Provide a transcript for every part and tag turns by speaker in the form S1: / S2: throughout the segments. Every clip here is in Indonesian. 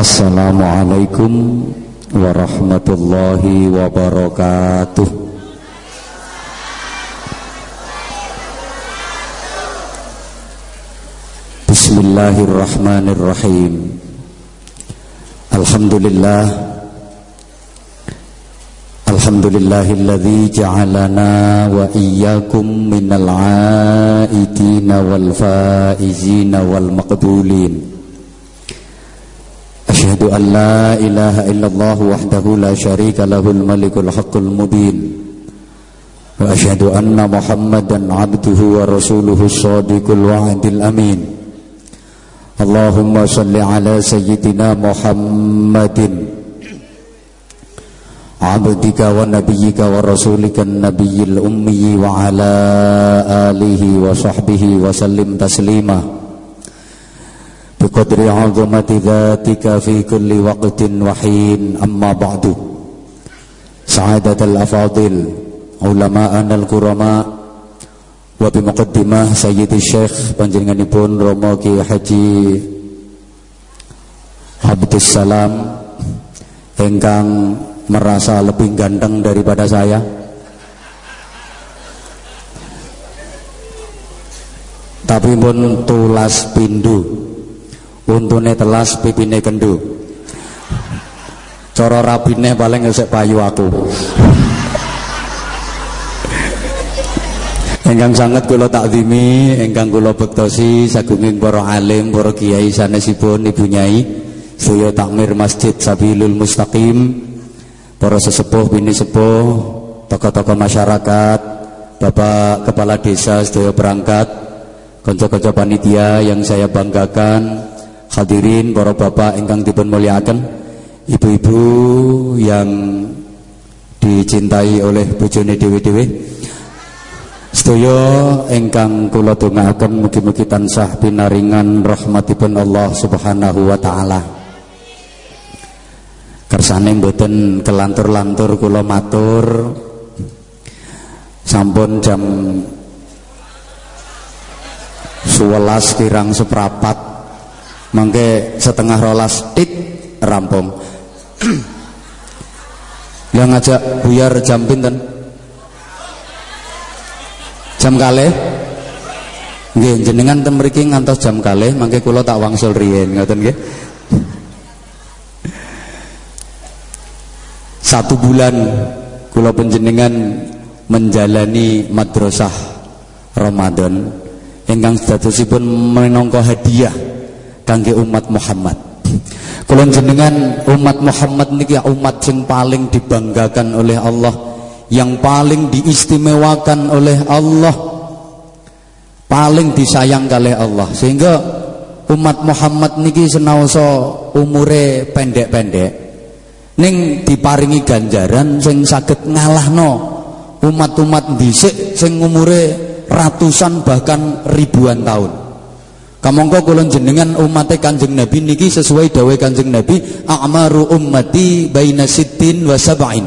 S1: Assalamualaikum warahmatullahi wabarakatuh. Bismillahirrahmanirrahim. Alhamdulillah. Alhamdulillahilladzi ja'alana wa iyyakum minal aidina wal faizina wal maqbulin أشهد أن لا إله إلا الله وحده لا شريك له الملك الحق المبين. وأشهد أن محمدا عبده ورسوله الصادق الوعد الأمين. اللهم صل على سيدنا محمد. عبدك ونبيك ورسولك النبي الأمي وعلى آله وصحبه وسلم تسليما. بقدر عظمة ذاتك في كل وقت وحين أما بعد سعادة الأفاضل علماءنا الكرماء وبمقدمة سيد الشيخ panjenenganipun Romo Ki Haji Abdus Salam engkang merasa lebih ganteng daripada saya tapi pun tulas pindu untune telas pipine kendu. Cara rabine paling ngesek payu aku. Engkang sangat kula takzimi, engkang kula bektosi sagunging para alim, para kiai sanesipun Ibu Nyai, sedaya takmir Masjid Sabilul Mustaqim, para sesepuh bini sepuh, tokoh-tokoh masyarakat, Bapak Kepala Desa sedaya berangkat, kanca-kanca panitia yang saya banggakan, Hadirin para bapak ingkang dipun muliakan, ibu-ibu yang dicintai oleh bojone dewi-dewi. Sedaya ingkang kula dongaaken mugi-mugi tansah pinaringan rahmatipun Allah Subhanahu wa taala. Kersane mboten kelantur-lantur kula matur sampun jam 11 kirang seprapat mangke setengah rolas tit rampung. Yang ngajak buyar jam pinten? Jam kali nggih jenengan ten mriki ngantos jam kali mangke kula tak wangsul riyen ngoten nggih. Satu bulan kula penjenengan menjalani madrasah Ramadan. Ingkang sedosipun menangka hadiah kangge umat Muhammad. Kula jenengan umat Muhammad niki umat yang paling dibanggakan oleh Allah, yang paling diistimewakan oleh Allah, paling disayang oleh Allah. Sehingga umat Muhammad niki senaosa umure pendek-pendek ning diparingi ganjaran sing saged ngalahno umat-umat dhisik sing umure ratusan bahkan ribuan tahun. Kamangka kula jenengan umat Kanjeng Nabi niki sesuai dawuh Kanjeng Nabi, a'maru ummati baina sittin wa sab'in.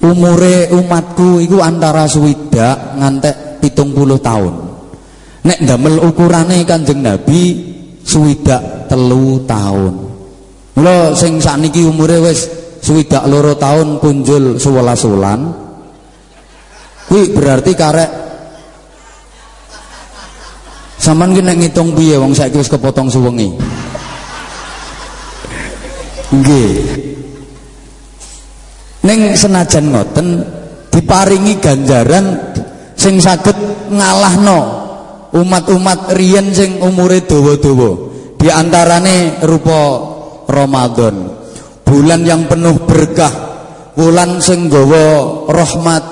S1: Umure umatku iku antara swidak ngantek 70 tahun. Nek ndamel ukurane Kanjeng Nabi swidak telu tahun. Mula sing sakniki umure wis swidak loro tahun punjul 11 wulan. Kuwi berarti karek Saman ki nek ngitung piye wong saiki wis kepotong suwengi. Nggih. Ning senajan ngoten diparingi ganjaran sing saged ngalahno umat-umat riyen sing umure dawa-dawa. Di antarane rupa Ramadan. Bulan yang penuh berkah, bulan sing gawa rahmat,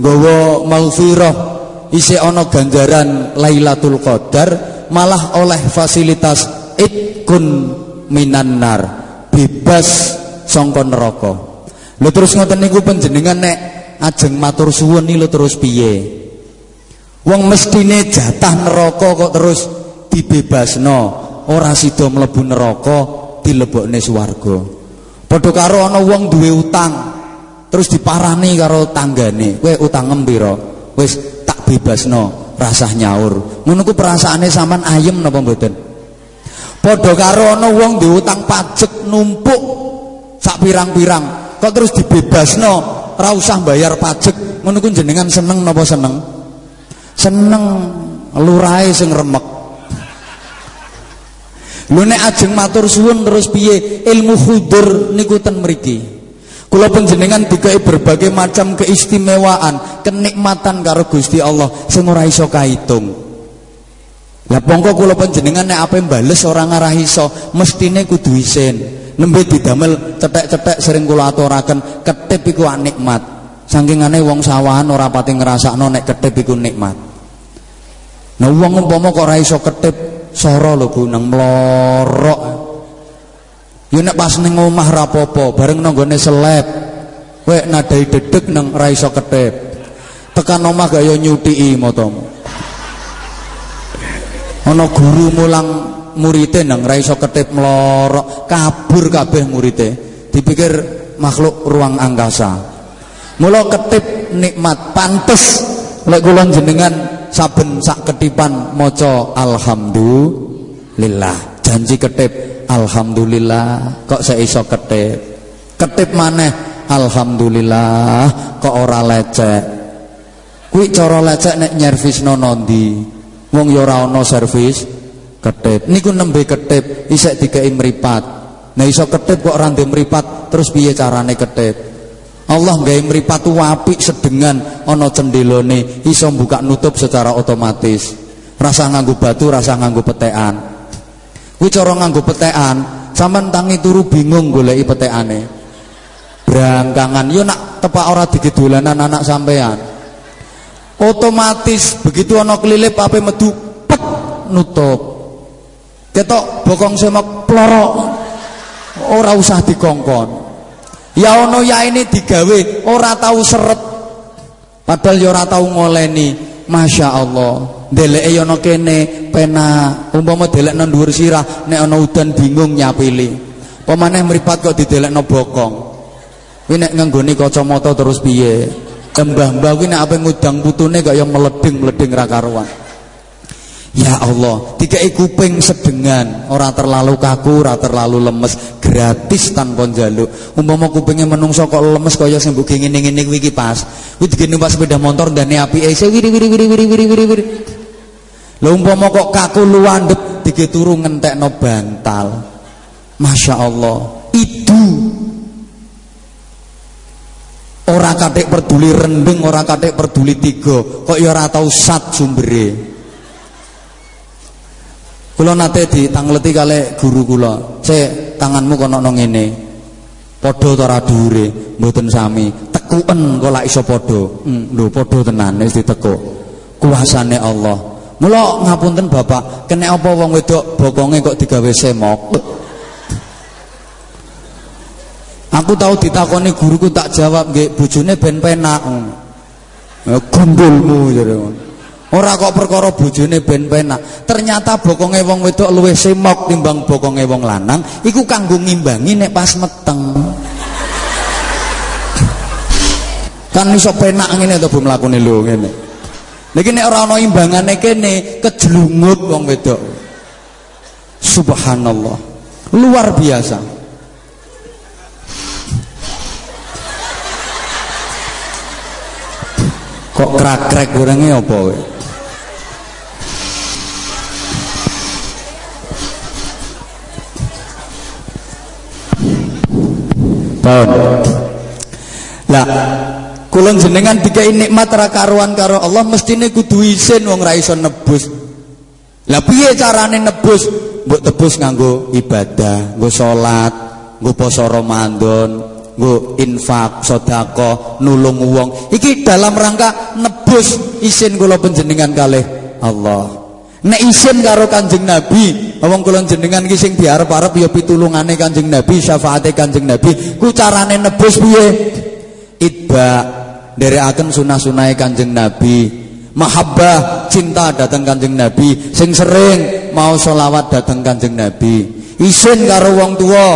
S1: gawa maghfirah, isi ono ganjaran Lailatul Qadar malah oleh fasilitas itkun minanar bebas songkon neraka. Lho terus ngoten niku panjenengan nek ajeng matur suwun lho terus piye? Wong mestine jatah neraka kok terus dibebasno, ora sida mlebu neraka, dilebokne swarga. Padha karo ana wong duwe utang, terus diparani karo tanggane, kowe utang pira? Wis bebasno rasah nyaur ngono ku perasaane sampean ayem napa mboten Padha karo ana wong diutang pajak numpuk sak pirang-pirang, kok terus dibebasno, ora usah bayar pajak. Ku jenengan seneng napa seneng? Seneng lurahe sing remek. Lho nek ajeng matur suwun terus piye? Ilmu khudur niku ten mriki. Kula panjenengan dikai berbagai macam keistimewaan, kenikmatan karo Gusti Allah sing ora iso kahitung. Lah pongko kula panjenengan nek ape mbales ora ngarah iso, mestine kudu isin. Nembe didamel cetek-cetek sering kula aturaken, ketip iku nikmat. Sangkingane wong sawahan ora pati ngrasakno nek ketip iku nikmat. Nah wong umpama kok ora iso ketip, soro lho Bu nang. Ya nek pas ning omah ra apa-apa, bareng nang gone seleb. Wek nadai dedek nang ora iso ketip. Tekan omah gak yo nyuthiki motomu. Ana guru mulang murite nang ra iso ketip mlorok kabur kabeh murite. Dipikir makhluk ruang angkasa. Mula ketip nikmat pantes. Lek kula jenengan saben sak ketipan maca alhamdulillah. Janji ketip alhamdulillah kok saya iso ketip ketip maneh alhamdulillah kok ora lecek kuwi cara lecek nek nyervisno nondi Wong ya ora ana servis ketip. Niku nembe ketip isek dikei mripat. Nah iso ketip kok ora mripat, terus piye carane ketip? Allah gawe mripat apik sedengan ana cendelone, iso buka nutup secara otomatis. Rasa nganggo batu, rasa nganggo petekan. Kuwi cara nganggo petekan, sampean tangi turu bingung goleki petekane. Brangkangan yo nak tepak ora digedolanan anak sampean. Otomatis begitu ana kelilip ape medu pet nutup. Ketok bokong semak plorok. Ora usah dikongkon. Ya ono ya ini digawe ora tahu seret. Padahal ya ora tahu ngoleni. Masya Allah deleke ya ana kene pena umpama delekno dhuwur sirah nek ana udan bingung nyapili pemaneh mripat kok didelekno bokong kuwi nek nganggone kacamata terus piye Mbah-mbah kuwi nek ape ngudang putune kaya meleding-meleding ra karuan. Ya Allah, dikai kuping sedengan, ora terlalu kaku, ora terlalu lemes, gratis tanpa njaluk. Umpama kupingnya menungso kok lemes kaya sing mbok ngene-ngene kuwi iki pas. Kuwi digene numpak sepeda motor ndane apike wiri wiri wiri wiri wiri wiri Lah umpama kok kaku luwandep dige turu ngentekno bantal. Masya Allah, itu Ora katik peduli rendeng, ora katik peduli tiga. Kok ya ora tau sat sumbere. Kula nate ditangleti kali guru kula. "Cek, tanganmu kono nang ngene." Padha ta ora dhuwure? Mboten sami. Tekuken kok lak iso padha. Hmm, lho padha tenan wis ditekuk. Kuasane Allah. Mula ngapunten Bapak, kene apa wong wedok bokonge kok digawe semok? Aku tahu ditakoni guruku tak jawab nggih bojone ben penak. Ya gundulmu jare Ora kok perkara bojone ben penak. Ternyata bokonge wong wedok luwih semok timbang bokonge wong lanang iku kanggo ngimbangi nek pas meteng. kan iso penak ngene to Bu mlakune lho ngene. Niki nek ora ana imbangane kene kejlungut wong wedok. Subhanallah. Luar biasa. Kok krak-krek gorenge apa kowe? Tahun. Lah, kula jenengan dikai nikmat ra karuan karo Allah mestine kudu isin wong ra nebus. Lah piye carane nebus? Mbok tebus nganggo ibadah, nggo salat, nggo poso Ramadan, nggo infak, sedekah, nulung wong. Iki dalam rangka nebus isin kula panjenengan kalih Allah. Nek isin karo Kanjeng Nabi, wong kula jenengan iki sing diarep-arep ya pitulungane Kanjeng Nabi, syafaate Kanjeng Nabi, ku carane nebus piye? Itba nderekaken sunah-sunahe Kanjeng Nabi. Mahabbah cinta datang Kanjeng Nabi, sing sering mau solawat datang Kanjeng Nabi. Isin karo wong tua,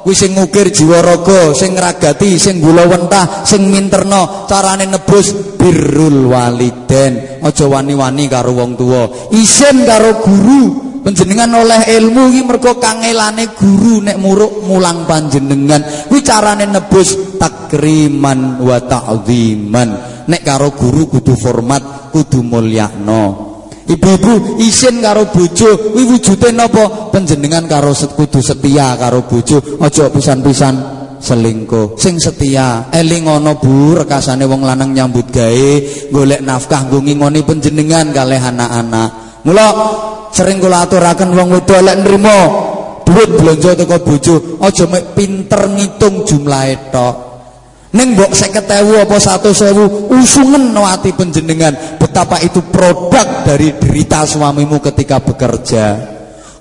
S1: kuwi sing ngukir jiwa raga sing ngragati sing gula wentah sing minterno carane nebus birrul waliden. Aja wani-wani karo wong tuwa. Isin karo guru Panjenengan oleh ilmu iki mergo kangelane guru nek muruk mulang panjenengan. Kuwi carane nebus takriman wa ta'ziman. Nek karo guru kudu format, kudu mulyakno. Ibu-ibu isin karo bojo, kuwi wujude napa? Panjenengan karo kudu setia karo bojo, aja pisan-pisan selingkuh. Sing setia, eling ana Bu, rekasane wong lanang nyambut gawe, golek nafkah nggo ngingoni panjenengan kalih anak-anak. Mula sering kula aturaken wong wedok lek nrimo duit blonjo teko bojo aja mek pinter ngitung jumlahe tok. Ning mbok 50.000 apa 100.000 usungen no ati panjenengan betapa itu produk dari derita suamimu ketika bekerja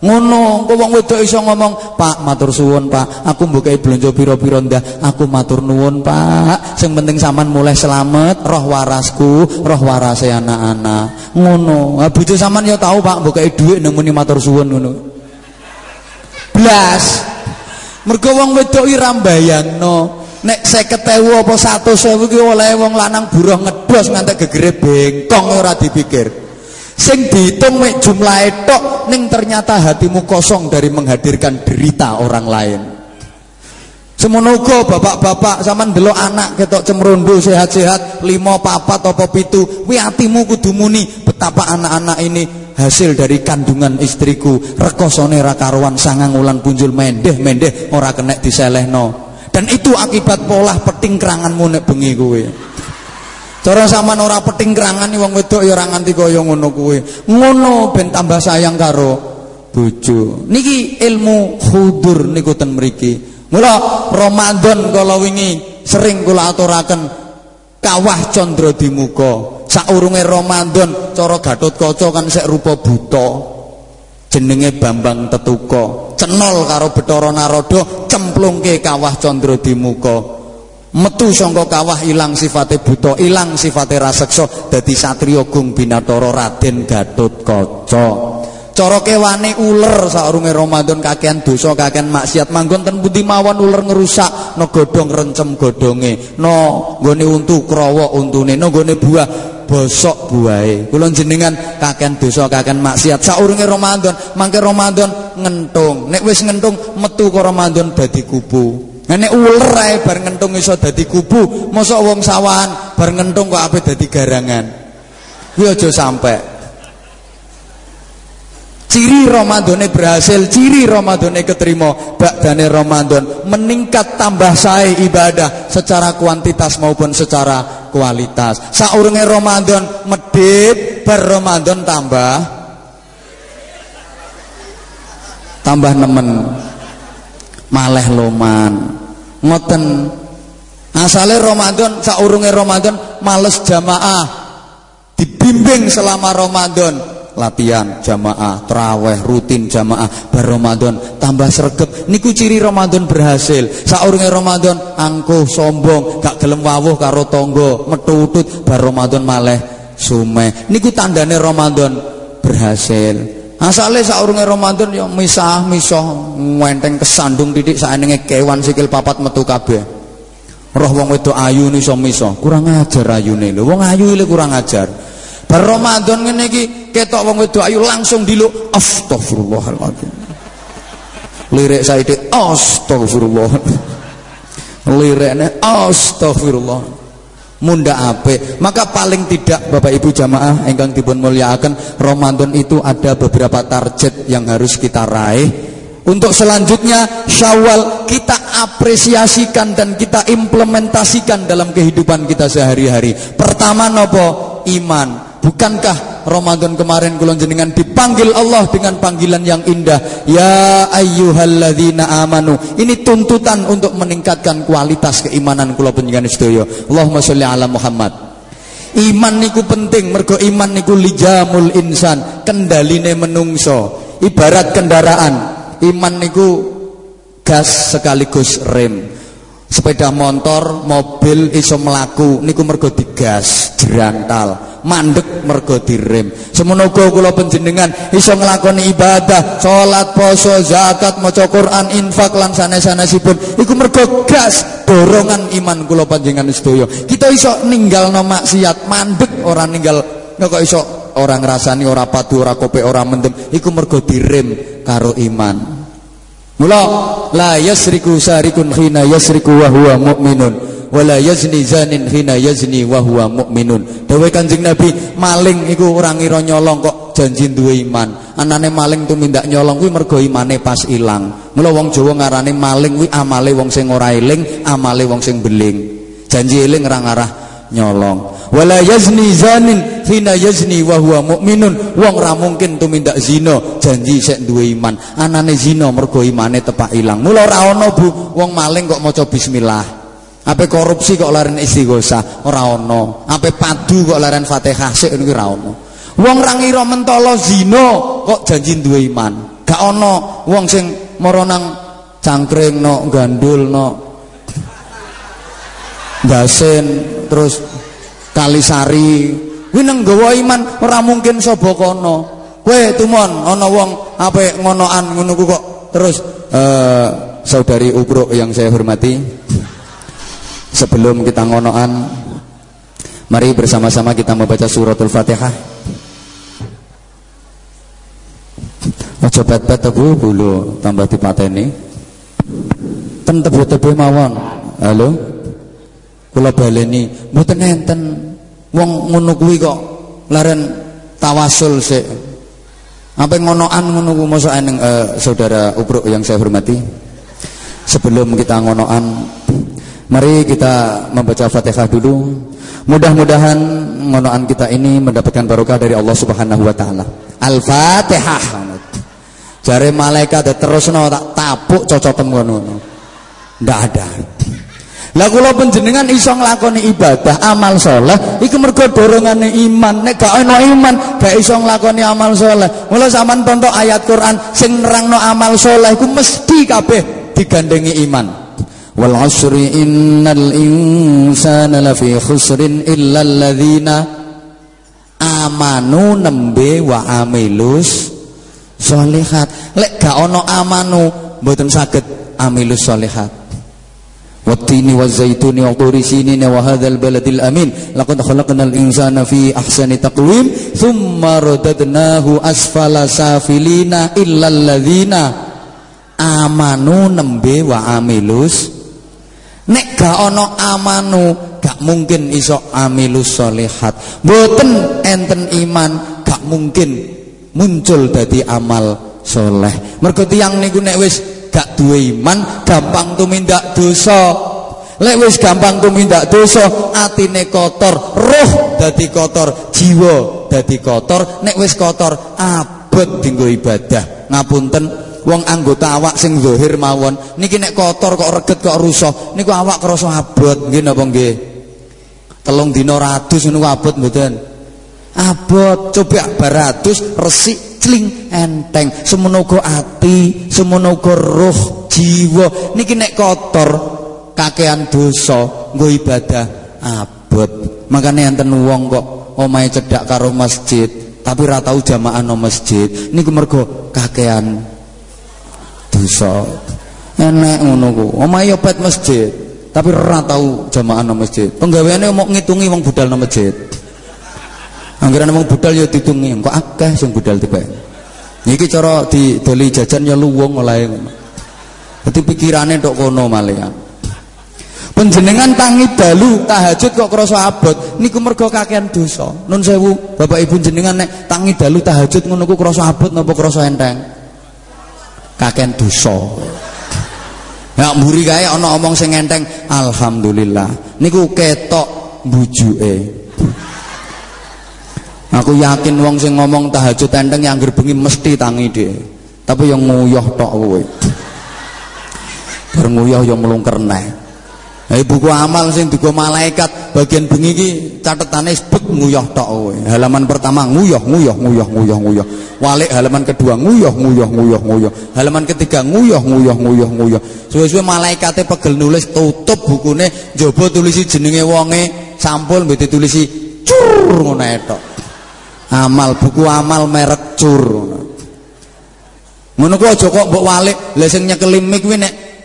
S1: ngono kok wong wedok iso ngomong Pak matur suwun Pak. Aku mbukai blonjo pira-pira ndah aku matur nuwun Pak. Sing penting sampean mulai selamat roh warasku roh warase anak-anak. Ngono. Ha bojo sampean ya tahu Pak mbukai dhuwit nang muni matur suwun ngono. Blas. Mergo wong wedok iki mbayangno nek 50.000 apa 100.000 ki oleh wong lanang buruh ngedos ngantek gegere bengkong ora dipikir sing dihitung mek jumlah tok ning ternyata hatimu kosong dari menghadirkan derita orang lain. Semono bapak-bapak zaman delok anak ketok cemrondo sehat-sehat lima papat apa pitu kuwi atimu kudu muni betapa anak-anak ini hasil dari kandungan istriku rekosone ra karuan sangang ulan punjul mendeh-mendeh ora kena diselehno. Dan itu akibat pola petingkranganmu nek bengi kuwi Cara sampean ora petingkrangan wong wedok ya ora nganti kaya ngono kuwi. Ngono ben tambah sayang karo bojo. Niki ilmu khudur niku ten mriki. Mula Ramadan kala wingi sering kula aturaken kawah candra di muka. Saurunge Ramadan cara Gatotkaca kan sek rupa buta. Jenenge Bambang Tetuka. Cenol karo Bathara Narada cemplungke kawah candra di metu sangka kawah ilang sifate buta ilang sifate raseksa dadi satriya gung binatara Raden Gatotkaca cara kewane uler saurunge Ramadan kakean dosa kakean maksiat. Manggon ten pundi mawon uler ngerusak no godhong rencem godhonge. No nggone untu krawa untune no nggone buah bosok buahe. Kula jenengan kakean dosa kakean maksiat. Saurunge Ramadan mangke Ramadan ngentung. Nek wis ngentung metu ke Ramadan dadi kupu Nek uler ae bar ngentung iso dadi kubu, mosok wong sawahan bar ngentung kok ape dadi garangan. Kuwi aja sampe. Ciri Ramadane berhasil, ciri Ramadane keterima, bakdane Ramadan meningkat tambah sae ibadah secara kuantitas maupun secara kualitas. Saurunge Ramadan medit, bar Ramadan tambah tambah nemen maleh loman ngoten asale Ramadan saurunge Ramadan males jamaah. Dibimbing selama Ramadan. Latihan jamaah traweh rutin jamaah bar Ramadan tambah sregep. Niku ciri Ramadan berhasil. Saurunge Ramadan angkuh sombong gak gelem wawuh karo tangga metutut bar Ramadan maleh sumeh. Niku tandane Ramadan berhasil Asale saurunge Ramadan ya misah-misah ngenteng kesandung titik saenenge kewan sikil papat metu kabeh. Roh wong wedok ayu iso misah, kurang ajar ayune lho. Wong ayu ile kurang ajar. Bar Ramadan ngene iki ketok wong wedok ayu langsung diluk astagfirullahaladzim. Lirik saiki astagfirullah. Lirikne astagfirullah munda ape maka paling tidak Bapak Ibu jamaah engkang dipun mulyakaken Ramadan itu ada beberapa target yang harus kita raih. Untuk selanjutnya Syawal kita apresiasikan dan kita implementasikan dalam kehidupan kita sehari-hari. Pertama nopo? Iman Bukankah Ramadan kemarin kulon jenengan dipanggil Allah dengan panggilan yang indah? Ya ayyuhalladzina amanu. Ini tuntutan untuk meningkatkan kualitas keimanan kulon penjenengan sedaya. Allahumma sholli ala Muhammad. Iman niku penting mergo iman niku lijamul insan kendaline menungso. Ibarat kendaraan iman niku gas sekaligus rem. Sepeda motor mobil iso melaku niku mergo digas jerantal mandek mergo direm. Semono kula panjenengan iso nglakoni ibadah salat poso zakat maca Quran infak lan sanes-sanesipun. Iku mergo gas dorongan iman kula panjenengan sedaya. Kita iso ninggalno maksiat mandek ora ninggal kok iso orang ngrasani ora padu ora kope ora mendem. Iku mergo direm karo iman. Mula la yasriku sarikun khina yasriku wa huwa mu'minun wala yazni zanin hina yazni wa huwa mu'minun. Dawe kanjeng nabi maling iku orang ngira nyolong kok janji duwe iman. Anane maling tumindak nyolong kuwi mergo imane pas ilang. Mula wong Jawa ngarane maling kuwi amale wong sing ora eling amale wong sing beling. Janji eling ora ngarah nyolong. Wala yazni zanin hina yazni wa huwa mukminun wong ra mungkin tumindak zina janji sik duwe iman. Anane zina mergo imane tepak ilang. Mula ora ana Bu. Wong maling kok maca bismillah ape korupsi kok laren istighosah ora ana ape padu kok laren Fatihah? Sik niku ora wong ra ngira mentolo zina kok janji duwe iman. Gak ana wong sing mara nang cangkring no gandul no Dasen terus Kalisari. Kuwi nang gawa iman ora mungkin sapa kono. Kowe tumon ana wong apik ngonoan ngono kok terus uh, saudari Ubruk yang saya hormati sebelum kita ngonoan mari bersama-sama kita membaca suratul Fatihah Aja bet-bet Bu, bulu tambah dipateni. Ten tebe-tebe mawon. Halo? kula baleni mboten enten wong ngono kuwi kok laren tawasul sik apa ngonoan ngono ku mosok eneng uh, saudara Ubruk yang saya hormati sebelum kita ngonoan mari kita membaca Fatihah dulu mudah-mudahan ngonoan kita ini mendapatkan barokah dari Allah Subhanahu wa taala Al-Fatihah jare malaikat terusno tak tapuk cocotem ngono ndak ada lah kula panjenengan iso nglakoni ibadah amal soleh iku mergo dorongane iman. Nek gak ana iman gak iso nglakoni amal soleh. Mula sampean tonton ayat Quran sing nerangno amal soleh iku mesti kabeh digandengi iman. Wal asri innal insana lafi khusrin illa alladzina amanu nembe wa amilus solihat. Lek gak ana amanu mboten saged amilus solihat. والتين والزيتون وطور سينين وهذا البلد الأمين لقد خلقنا الإنسان في أحسن تقويم ثم رددناه أسفل سافلين إلا الذين amanu nembe wa amilus nek ana amanu gak mungkin iso amilus solihat boten enten iman gak mungkin muncul dadi amal soleh. Mergo tiyang niku nek wis gak duwe iman gampang tumindak dosa. Lek wis gampang tumindak dosa atine kotor roh dadi kotor jiwa dadi kotor. Nek wis kotor abot dinggo ibadah. Ngapunten wong anggota awak sing zahir mawon. Niki nek kotor kok reget kok rusak niku awak krasa abot. Nggih napa nggih? Telung dina ratus niku abot mboten? Abot. Coba baratus resik cling enteng. Semono ati semono roh jiwa. Niki nek kotor kakean dosa nggo ibadah abot. Makanya enten wong kok omahe cedak karo masjid tapi ora tau jamaah no masjid. Niku mergo kakean dosa enek ngono ku omahe yo pet masjid tapi ora tau jamaah no masjid penggaweane mau ngitungi wong budal no masjid Anggaran wong budal ya ditungi, kok akeh sing budal tiba. Niki cara didoli jajan ya luwung oleh. Dadi pikirane tok kono malian. Penjenengan tangi dalu tahajud kok krasa abot niku mergo kakean dosa. Nun sewu, Bapak Ibu jenengan nek tangi dalu tahajud ngono ku abot napa krasa enteng? Kakean dosa. Ya mburi kae ana omong sing enteng, alhamdulillah. Niku ketok bujuke. Aku yakin wong sing ngomong tahajud enteng yang bengi mesti tangi dia. Tapi yang nguyah tok kowe. Bar nguyah yang melungker neh. Hai buku amal sing digo malaikat bagian bengi iki catetane sebek nguyah tok kowe. Halaman pertama nguyah nguyah nguyah nguyah nguyah. Walik halaman kedua nguyah nguyah nguyah nguyah. Halaman ketiga nguyah nguyah nguyah nguyah. Suwe-suwe malaikate pegel nulis tutup bukune njaba tulisi jenenge wonge sampul mbete tulisi cur ngono amal buku amal merek cur ngono ku aja kok mbok walik lha sing nyekeli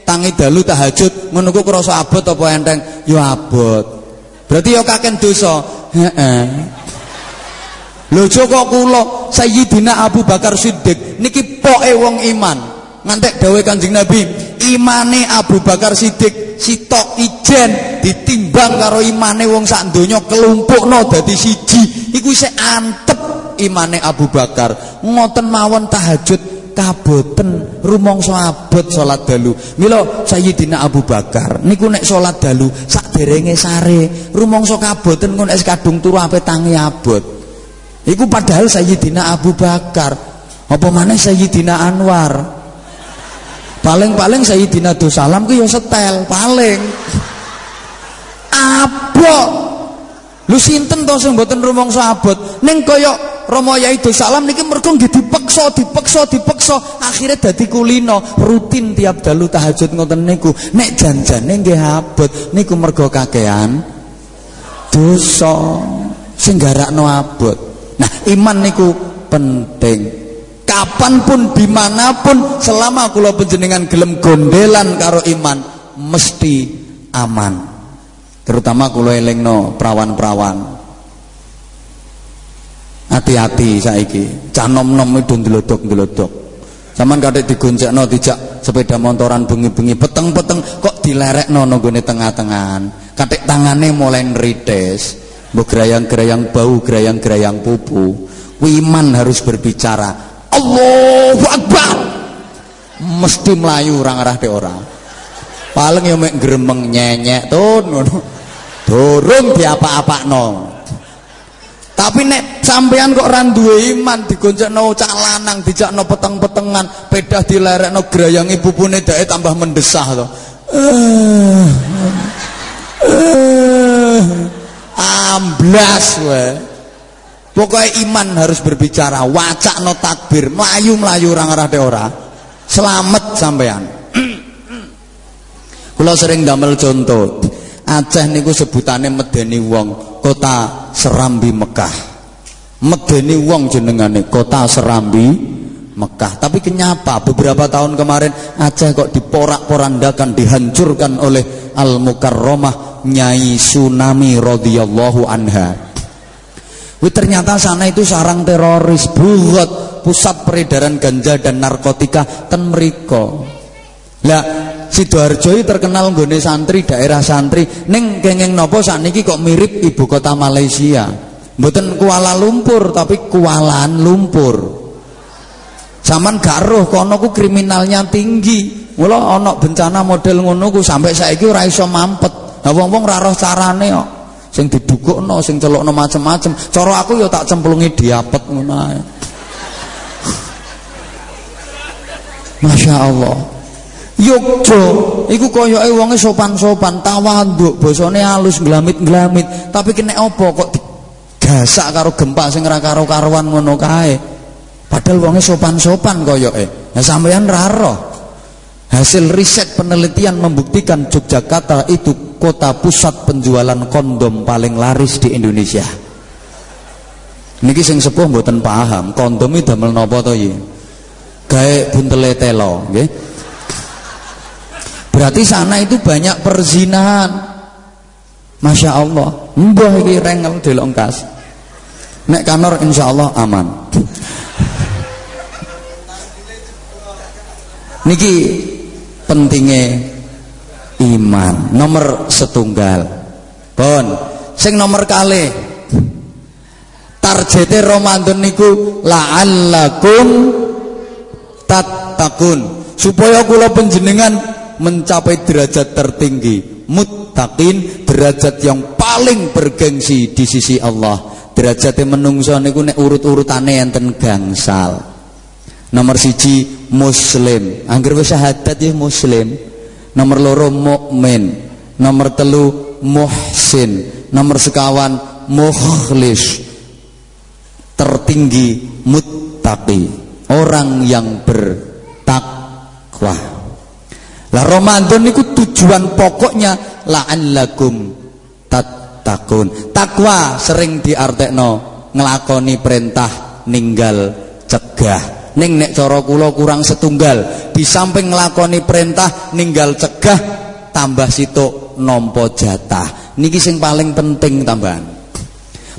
S1: tangi dalu tahajud ngono ku krasa abot apa enteng ya abot berarti ya kaken dosa heeh Lho kok kula Sayyidina Abu Bakar Siddiq niki poke wong iman. Ngantek dawuh Kanjeng Nabi, imane Abu Bakar Siddiq sitok ijen ditimbang karo imane wong sak donya kelumpukno dadi siji. Iku isih antep imane Abu Bakar. Ngoten mawon tahajud kaboten rumangsa abot salat dalu. Mila Sayyidina Abu Bakar niku nek salat dalu sak derenge sare rumangsa kaboten ngono es kadung turu ape tangi abot. Iku padahal Sayyidina Abu Bakar. Apa mana Sayyidina Anwar? Paling-paling Sayyidina Dusalam ku ya setel, paling. Apa? Lu sinten to sing mboten rumangsa abot? Ning kaya Romo Yai Dusalam niki mergo nggih dipeksa, dipeksa, dipeksa, akhirnya dadi kulino, rutin tiap dalu tahajud ngoten niku. Nek janjane nggih abot niku mergo kakean dosa sing garakno abot. Nah iman niku penting Kapan pun di mana pun Selama kula penjenengan gelem gondelan karo iman Mesti aman Terutama kula elingno perawan-perawan Hati-hati saiki Canom-nom itu ndelodok-ndelodok Saman kadek digoncekno dijak sepeda motoran bengi-bengi peteng-peteng kok dilerekno nonggone tengah-tengahan. Kadek tangane mulai nrites. Mbok gerayang-gerayang bau, gerayang-gerayang pupu. Wiman harus berbicara. Allahu Akbar. Mesti melayu orang arah de orang. Paling yang mek gremeng nyenyek tuh ngono. Durung diapa-apakno. Tapi nek sampean kok ora duwe iman digoncengno cak lanang, dijakno peteng-petengan, pedah dilerekno grayange pupune dake tambah mendesah to. Uh, uh, amblas we. Pokoknya iman harus berbicara wacak no takbir melayu melayu orang arah ora. Selamat sampean. Kalau sering damel contoh. Aceh niku sebutannya medeni wong kota Serambi Mekah medeni wong jenengane kota Serambi Mekah tapi kenapa beberapa tahun kemarin Aceh kok diporak-porandakan dihancurkan oleh Al-Mukarramah Nyai Tsunami radhiyallahu anha. Wih, ternyata sana itu sarang teroris buat pusat peredaran ganja dan narkotika ten meriko. Lah Sidoarjo terkenal nggone santri daerah santri ning kenging nopo sakniki kok mirip ibu kota Malaysia. Mboten Kuala Lumpur tapi Kualaan Lumpur. Zaman gak roh kono ku kriminalnya tinggi. Mula ana bencana model ngono ku sampai saiki ora iso mampet. Nah wong-wong ora roh carane kok. Sing didukukno, sing celukno macem-macem. Cara aku ya tak cemplungi diapet ngono. Masya Allah. Yogyo, iku koyoke wonge sopan-sopan, tawaduk, bosone halus, glamit-glamit, tapi kena apa kok digasak karo gempa sing ora karo-karuan ngono kae. Padahal wonge sopan-sopan koyoke. Nah sampeyan ra roh. Hasil riset penelitian membuktikan Yogyakarta itu kota pusat penjualan kondom paling laris di Indonesia. Niki sing sepuh mboten paham, kondom itu damel napa to iki? Buntele telo, nggih. Berarti sana itu banyak perzinahan. Masya Allah, mbah iki rengel delok kas. Nek kanor insya Allah aman. Niki pentingnya iman nomor setunggal pun sing nomor kali targete Ramadan niku la'allakum tattaqun supaya kula penjenengan mencapai derajat tertinggi muttaqin derajat yang paling bergengsi di sisi Allah. Derajatnya menungso niku nek urut-urutane enten gangsal. Nomor siji muslim. Angger wis syahadat ya muslim. Nomor loro mukmin. Nomor telu muhsin. Nomor sekawan mukhlis. Tertinggi muttaqi. Orang yang bertakwa lah Ramadan itu tujuan pokoknya la'allakum tattaqun. Takwa sering diartekno ngelakoni perintah ninggal cegah. Ning nek cara kula kurang setunggal di samping nglakoni perintah ninggal cegah tambah situk nampa jatah. Niki sing paling penting tambahan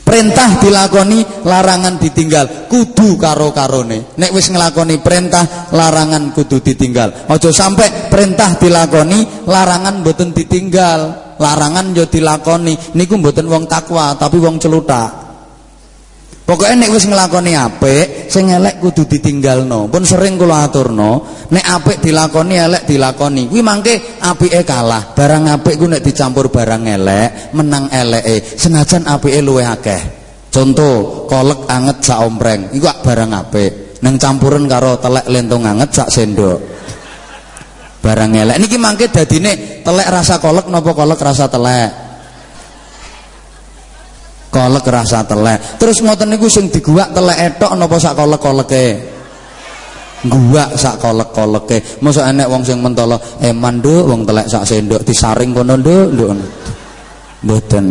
S1: Perintah dilakoni, larangan ditinggal. Kudu karo karone. Nek wis ngelakoni perintah, larangan kudu ditinggal. Ojo sampai perintah dilakoni, larangan boten ditinggal. Larangan yo dilakoni. Niku boten wong takwa, tapi wong celutak. Pokoknya nek wis nglakoni apik, sing elek kudu ditinggalno. Pun sering kula aturno, nek apik dilakoni elek dilakoni. Kuwi mangke apike kalah. Barang apik ku nek dicampur barang elek, menang eleke. Senajan apike luwih akeh. Contoh, kolek anget sak ompreng, iku barang apik. Nang campuran karo telek lentong anget sak sendok. Barang elek. Niki mangke dadine telek rasa kolek napa kolek rasa telek? Kolek rasa telek. Terus ngoten niku sing diguak telek etok napa sak kolek-koleke guak sak kolek-koleke mosok enek wong sing mentolo eman nduk wong telek sak sendok disaring kono nduk. Nduk. Mboten.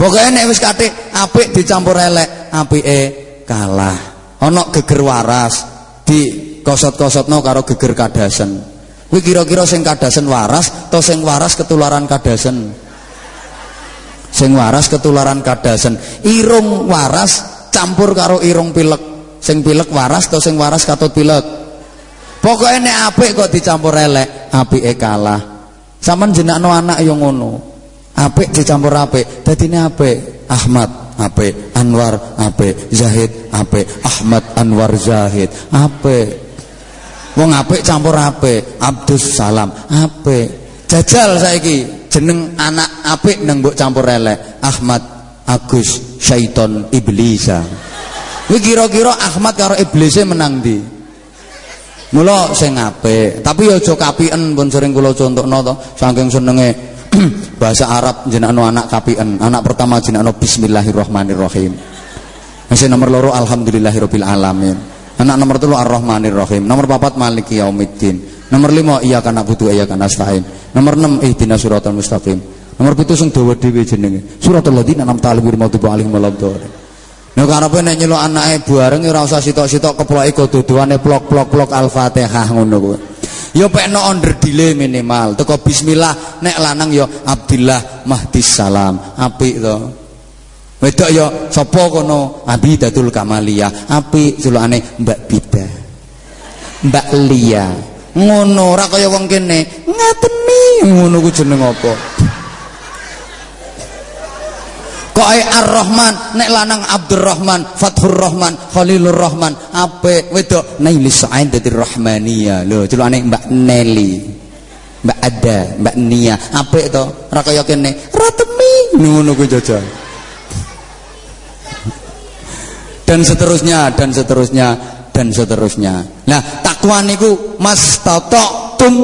S1: Pokoke nek wis kathik apik dicampur elek apike kalah. Ana geger waras di kosot-kosotno karo geger kadasen. Kuwi kira-kira sing kadasen waras atau sing waras ketularan kadasen sing waras ketularan kadasen. Irung waras campur karo irung pilek. Sing pilek waras atau sing waras katut pilek. Pokoknya nek apik kok dicampur elek apike kalah. Sampean jenakno anak yang ngono. Apik dicampur apik. Dadine apik? Ahmad apik. Anwar apik. Zahid apik. Ahmad Anwar Zahid apik. Wong apik campur apik. Abdus Salam apik. Jajal saiki jeneng anak apik nang mbok campur elek Ahmad Agus Syaiton Iblisa kuwi kira-kira Ahmad karo Iblise menang di Mula sing apik, tapi ya aja kapiken pun sering kula contohno to, saking senenge bahasa Arab jenakno anak kapiken. Anak pertama jenakno bismillahirrahmanirrahim. Masih nomor loro alhamdulillahirabbil alamin. Anak nomor telu ar-rahmanirrahim. Nomor papat maliki yaumiddin. Nomor lima iya kana butuh iya kana nasta'in. Nomor 6 ihdinas siratal mustaqim. Nomor 7 sing dawa dhewe jenenge. Suratul ladzina an'amta 'alaihim maghdubi alaihim waladdallin. Nek karepe nek nyeluk anake bareng ora usah sitok-sitok keploke gododoane plok-plok-plok Al-Fatihah ngono kuwi. Ya pekno dile minimal. Teko bismillah nek lanang ya Abdillah Mahdis Salam. Apik to. Wedok ya sapa kono Abidatul Kamaliyah. Apik julukane Mbak Bida. Mbak Lia. Ngono ora kaya wong kene. Ngateni ngono ku jeneng apa? Kok ae Ar-Rahman nek lanang Abdurrahman Fathur Rahman Khalilur Rahman apik wedok Naili Sa'id dadi Rahmaniyah lho celukane Mbak Neli Mbak Ada Mbak Nia apik to? Ora kaya kene. Ratemi ngono ku jajal. Dan seterusnya dan seterusnya dan seterusnya. Nah takwa niku mas tum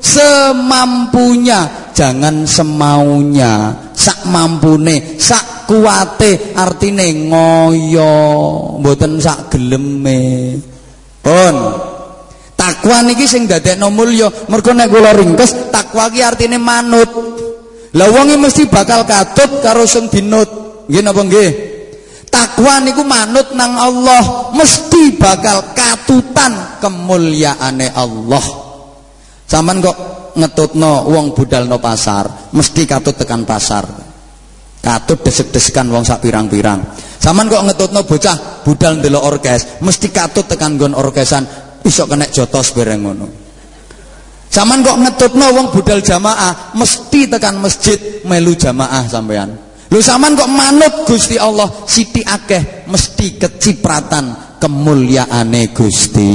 S1: semampunya. Jangan semaunya. Sak mampune sak kuate artine ngoyo. Mboten sak geleme. Pun. Takwa niki sing dadekno mulya. Mergo nek kula ringkes takwa ki artine manut. Lah mesti bakal katut karo sing dinut. Nggih napa nggih takwa niku manut nang Allah mesti bakal katutan kemuliaane Allah Saman kok ngetutno wong budalno pasar, mesti katut tekan pasar. Katut desek-desekan wong sak pirang-pirang. Saman kok ngetutno bocah budal ndelok orkes, mesti katut tekan nggon orkesan, iso kena jotos bareng ngono. Saman kok ngetutno wong budal jamaah, mesti tekan masjid melu jamaah sampean. Lu saman kok manut Gusti Allah? Siti akeh mesti kecipratan kemuliaane Gusti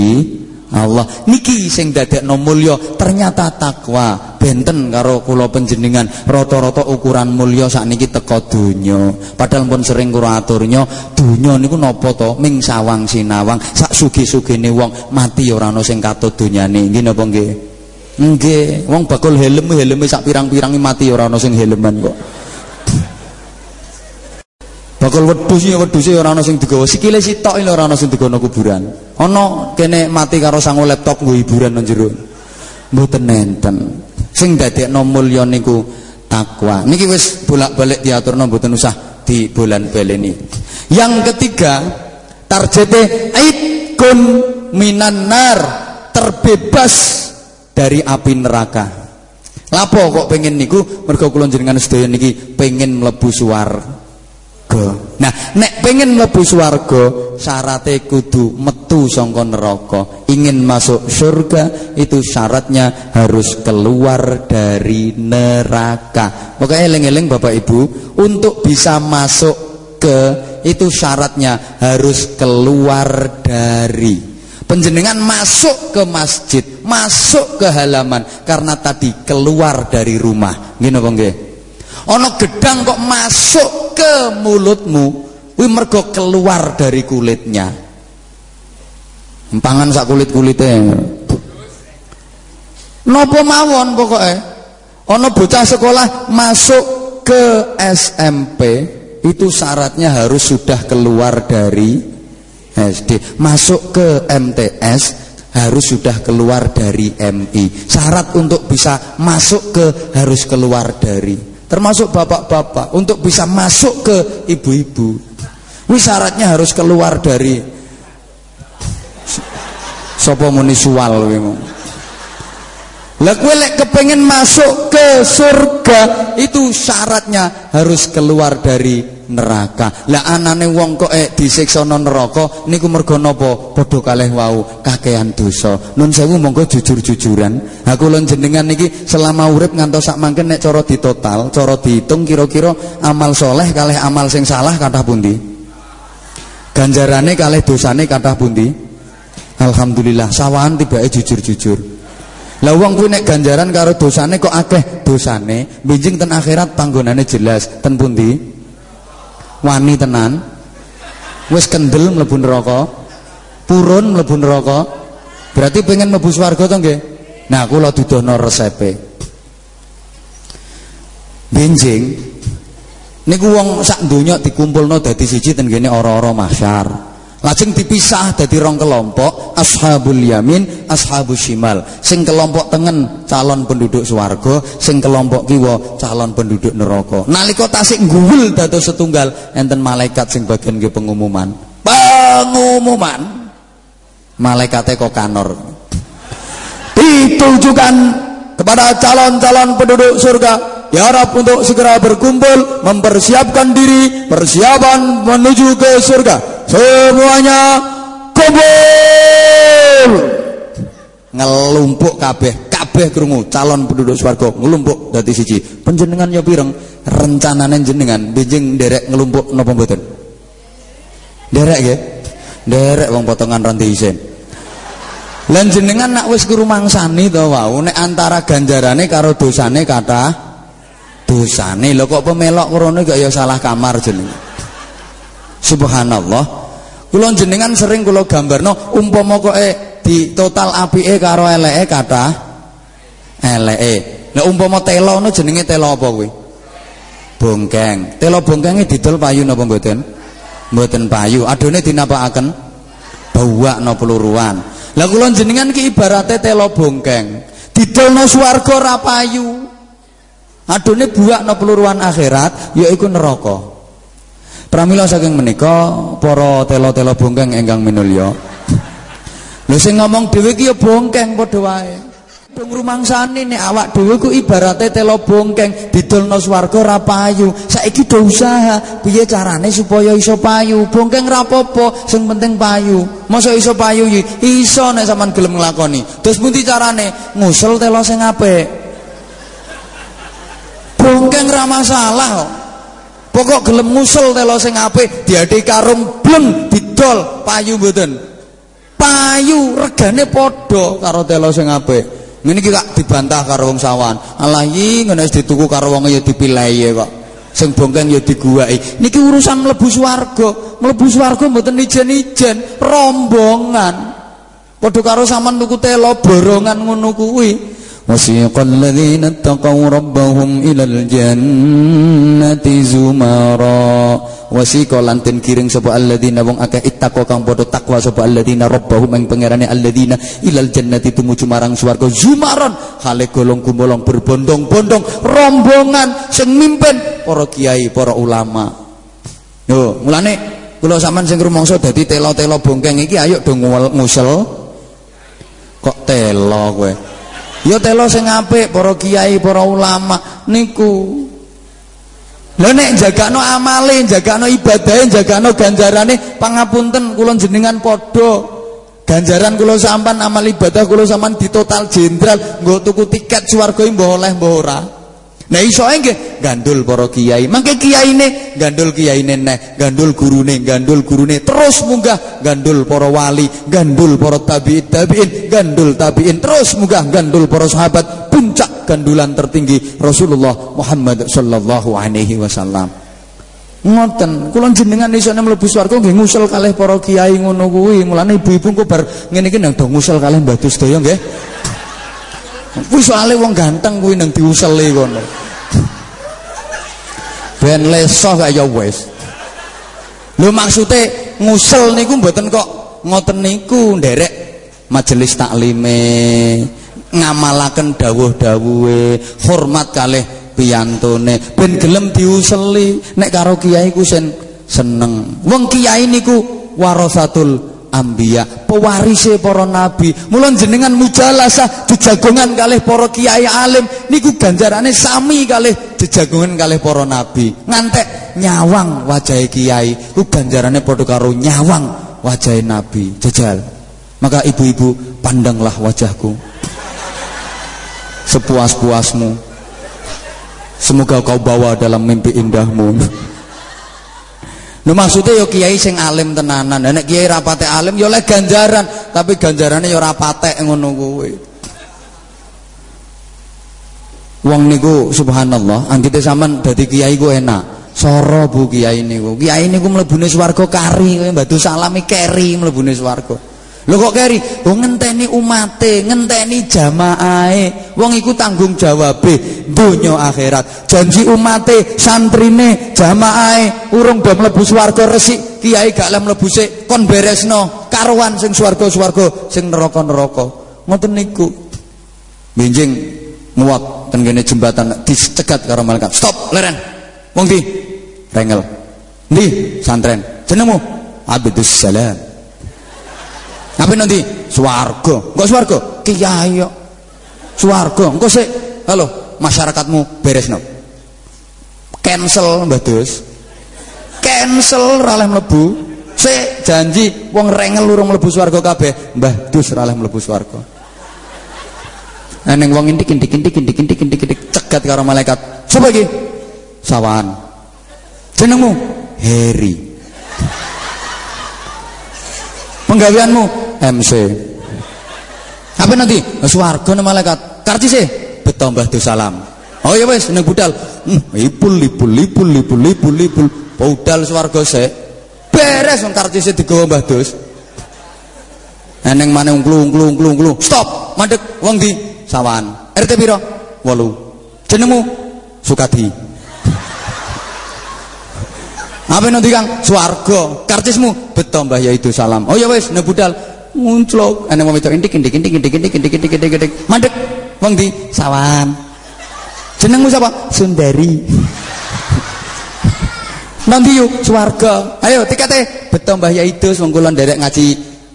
S1: Allah. Niki sing dadekno mulya ternyata takwa benten karo kula panjenengan. Rata-rata ukuran mulya sakniki teka donya. Padahal pun sering kula aturnya donya niku napa to? Ming sawang sinawang. Sak sugi-sugine wong mati ora ana sing katut donyane. Nggih napa nggih? Wong bakul helm helme sak pirang-pirang mati ora ana sing helman kok bakal wedhus ya wedhus ora ana sing digawa. Sikile sitok lho ora ana sing digono kuburan. Ana kene mati karo sangu laptop nggo hiburan nang jero. Mboten enten. Sing dadekno mulya niku takwa. Niki wis bolak-balik diaturno mboten usah di bulan baleni yang ketiga tarjete aikun minan nar terbebas dari api neraka. Lapo kok pengen niku? Mergo kula jenengan sedaya niki pengen mlebu suwarga swarga. Nah, nek pengen mlebu swarga, syaratnya kudu metu saka neraka. Ingin masuk surga itu syaratnya harus keluar dari neraka. Pokoknya eling-eling Bapak Ibu, untuk bisa masuk ke itu syaratnya harus keluar dari Penjenengan masuk ke masjid, masuk ke halaman karena tadi keluar dari rumah. Gini apa nggih? Ana gedang kok masuk ke mulutmu, kuwi mergo keluar dari kulitnya. Empangan sak kulit-kulite. Napa mawon pokoke? Ana bocah sekolah masuk ke SMP, itu syaratnya harus sudah keluar dari SD masuk ke MTS harus sudah keluar dari MI syarat untuk bisa masuk ke harus keluar dari termasuk bapak-bapak untuk bisa masuk ke ibu-ibu. Ini syaratnya harus keluar dari sopo munisual lah gue lek kepengen masuk ke surga itu syaratnya harus keluar dari neraka. Lah anane wong kok eh disiksa nang neraka niku mergo napa? Padha kalih wau kakean dosa. Nun sewu monggo jujur-jujuran. Ha kula jenengan niki selama urip ngantos sak mangken nek cara ditotal, cara dihitung kira-kira amal soleh kalih amal sing salah kathah pundi? Ganjarane kalih dosane kathah pundi? Alhamdulillah sawahan tibake jujur-jujur. Lah wong kuwi nek ganjaran karo dosane kok akeh dosane, binjing ten akhirat panggonane jelas, ten pundi? Wani tenan. Wis kendel mlebu neraka. Purun mlebu neraka. Berarti pengen mlebu swarga to nggih? Nah kula dudono resepe. Benjing. Niku wong sak donya dikumpulno dadi siji ten kene ora-ora mahsyar Lajeng dipisah dari rong kelompok, ashabul yamin, ashabul shimal. Sing kelompok tengen calon penduduk swarga, sing kelompok kiwa calon penduduk neraka. Nalika tasik nguwul dados setunggal, enten malaikat sing bagian ke pengumuman. Pengumuman. Malaikatnya kok kanor. Ditujukan kepada calon-calon penduduk surga diharap untuk segera berkumpul mempersiapkan diri persiapan menuju ke surga semuanya kumpul. Ngelumpuk kabeh kabeh krungu calon penduduk swarga ngelumpuk dadi siji. Panjenengan yo pireng? Rencanane jenengan benjing derek ngelumpuk napa mboten? Derek nggih. Derek wong potongan rantai isin. Lan jenengan nak wis krumangsani to wau nek antara ganjarane karo dosane kata dosane. Lho kok pemelok krono gak ya salah kamar jenengan Subhanallah. Kula jenengan sering kula gambarno umpama koke di total apike karo eleke kata eleke. Lah umpama telo no jenenge telo apa kuwi? Bongkeng. Telo bongkenge didol payu napa mboten? Mboten payu. Adone dinapakaken bawa no peluruan. Lah kula jenengan ki ibarate telo bongkeng. Didolno swarga ora payu. Adone buak no peluruan akhirat yaiku neraka. Pramila saking menika para telo-telo bongkeng ingkang minulya. Lho sing ngomong dhewe ki ya bongkeng padha wae. Dong rumangsane nek awak dhewe ku ibarate telo bongkeng didolno swarga ora payu. Saiki do usaha piye carane supaya iso payu. Bongkeng ra apa-apa, sing penting payu. Masa iso payu iki? Iso nek sampean gelem nglakoni. Terus pundi carane? Ngusul telo sing apik. Bongkeng ra masalah kok. Pokok gelem ngusul telo sing apik, diadhi karung bleng didol payu mboten. Payu regane padha karo telo sing apik. Ngene iki kak dibantah karo wong sawan. Alah iki ngene wis dituku karo wong ya dipilehi kok. Sing bongkeng ya diguwaki. Niki urusan mlebu swarga. Mlebu swarga mboten ijen-ijen, rombongan. Padha karo sampean tuku telo borongan ngono kuwi. وسيق الذين اتقوا ربهم إلى الجنة زمرا wasiko lantin kiring sapa alladzina wong akeh ittaqwa kang padha takwa sapa alladzina rabbahum ing pangerane alladzina ilal jannati tumuju marang swarga zumaron hale golong gumolong berbondong-bondong rombongan sing mimpin para kiai para ulama yo mulane kula sampean sing rumangsa dadi telo-telo bongkeng iki ayo do ngusel kok telo kowe Ya telo sing apik para kiai, para ulama niku. Lha nek jagakno amale, jagakno ibadahe, jagakno ganjarane pangapunten kula jenengan padha. Ganjaran kula sampan amal ibadah kula sampan di total jenderal, nggo tuku tiket swarga mbah oleh mbah ora. Nah iso nggih gandul para kiai. Mangke kiyaine gandul kiyaine neh, gandul gurune, gandul gurune terus munggah gandul para wali, gandul para tabi'in tabi'in, gandul tabi'in terus munggah gandul para sahabat puncak gandulan tertinggi Rasulullah Muhammad sallallahu alaihi wasallam. Ngoten, kula jenengan iso mlebu swarga nggih ngusul kalih para kiai ngono kuwi. Mulane ibu-ibu kok bar ngene iki nang do ngusul kalih sedaya nggih. Kuwi soalé wong ganteng kuwi nang diuseli kono. Ben leso gak ya wis. Lho maksude ngusel niku mboten kok ngoten niku nderek majelis taklime ngamalaken dawuh-dawuhe hormat kalih piyantone ben gelem diuseli nek karo kiai ku sen seneng wong kiai niku warasatul ambia pewarise para nabi. Mula jenengan mujalasah jejagongan kalih para kiai alim. Niku ganjarane sami kalih jejagongan kalih para nabi. Ngantek nyawang wajah kiai. Ku ganjarane padha nyawang wajah nabi. Jajal. Maka ibu-ibu pandanglah wajahku. Sepuas-puasmu. Semoga kau bawa dalam mimpi indahmu Lho maksudnya yo kiai sing alim tenanan. Nek kiai ra patek alim yo oleh ganjaran, tapi ganjarane yo ora patek ngono kuwi. Wong niku subhanallah, anggite sampean dadi kiai ku enak. Soro Bu kiai niku. Kiai niku mlebune swarga kari batu salami keri mlebune swarga. Lho kok keri? Oh ngenteni umate, ngenteni jamaahe. Wong iku tanggung jawabe donya akhirat. Janji umate, santrine, jamaahe urung do mlebu swarga resik, kiai gak lem mlebu sik kon beresno karuan sing swarga-swarga, sing neraka-neraka. Ngoten niku. Benjing muat ten kene jembatan dicegat karo malaikat. Stop, leren. Wong di rengel. Ndi santren? Jenengmu Abdus Salam. Apa nanti? Swarga. Engko swarga? Kiai yo. Swarga. Engko sik halo masyarakatmu beresno. Cancel Mbah Dus. Cancel ra oleh mlebu. Sik janji wong rengel urung mlebu swarga kabeh, Mbah Dus ra oleh mlebu swarga. Nah wong indik indik indik indik indik indik indik cegat karo malaikat. Coba iki. Sawan. Jenengmu Heri. Penggaweanmu MC. Apa nanti? Swarga malaikat. Kartise beto Mbah salam. Oh ya wis nang budal. Hmm, ipul ipul ipul ipul ipul ipul. Budal swarga sik. Beres wong kartise digawa Mbah Dus. Eneng maneh ungklu ungklu ungklu ungklu. Stop, mandek wong di sawan. RT piro? 8. Jenengmu Sukadi. Apa nanti Kang? Swarga. Kartismu beto Mbah Yaitu salam. Oh ya wis nang budal munclok. Ana wong wedok indik indik indik indik indik indik indik indik indik mandek. Wong di sawan. Jenengmu siapa? Sundari. Nanti yuk swarga. Ayo tikate beto Mbah Yaitu wong kula nderek ngaji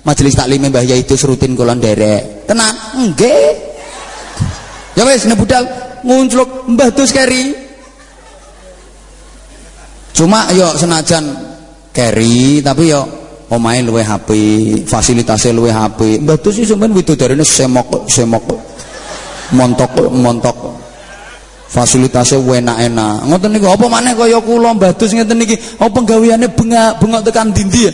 S1: majelis taklim Mbah Yaitu rutin kula nderek tenan nggih. Ya wis nek budal nguncluk Mbah Dus keri cuma yo senajan keri tapi yo omahe luwe HP, fasilitasnya luwe HP. Mbah tuh sih sampean widodarene semok semok montok montok. Fasilitasnya enak-enak. Ngoten niku apa maneh kaya kula Mbah Dus ngeten niki, apa penggaweane bengak bengok tekan dindi.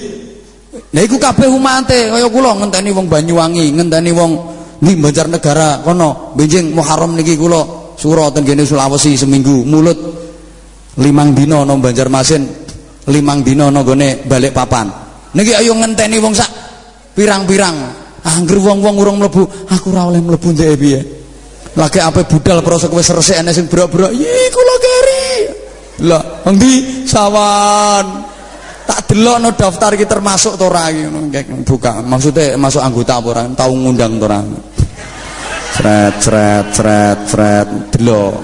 S1: Lah iku kabeh umate kaya kula ngenteni wong Banyuwangi, ngenteni wong ndi Banjarnegara kono, benjing Muharram niki kula sura ten kene Sulawesi seminggu mulut limang dina ana Banjarmasin, limang dina ana gone balik papan. Niki ayo ngenteni wong sak pirang-pirang. Angger wong-wong urung mlebu, aku ora oleh mlebu ndek piye. Lagi ape budal prosek wis resik ana sing brak-brak. Yi kula keri. Lah, sawan? Tak delokno daftar iki termasuk to ora iki buka. Maksudnya masuk anggota apa ora? Tau ngundang to ora? Cret cret cret cret delok.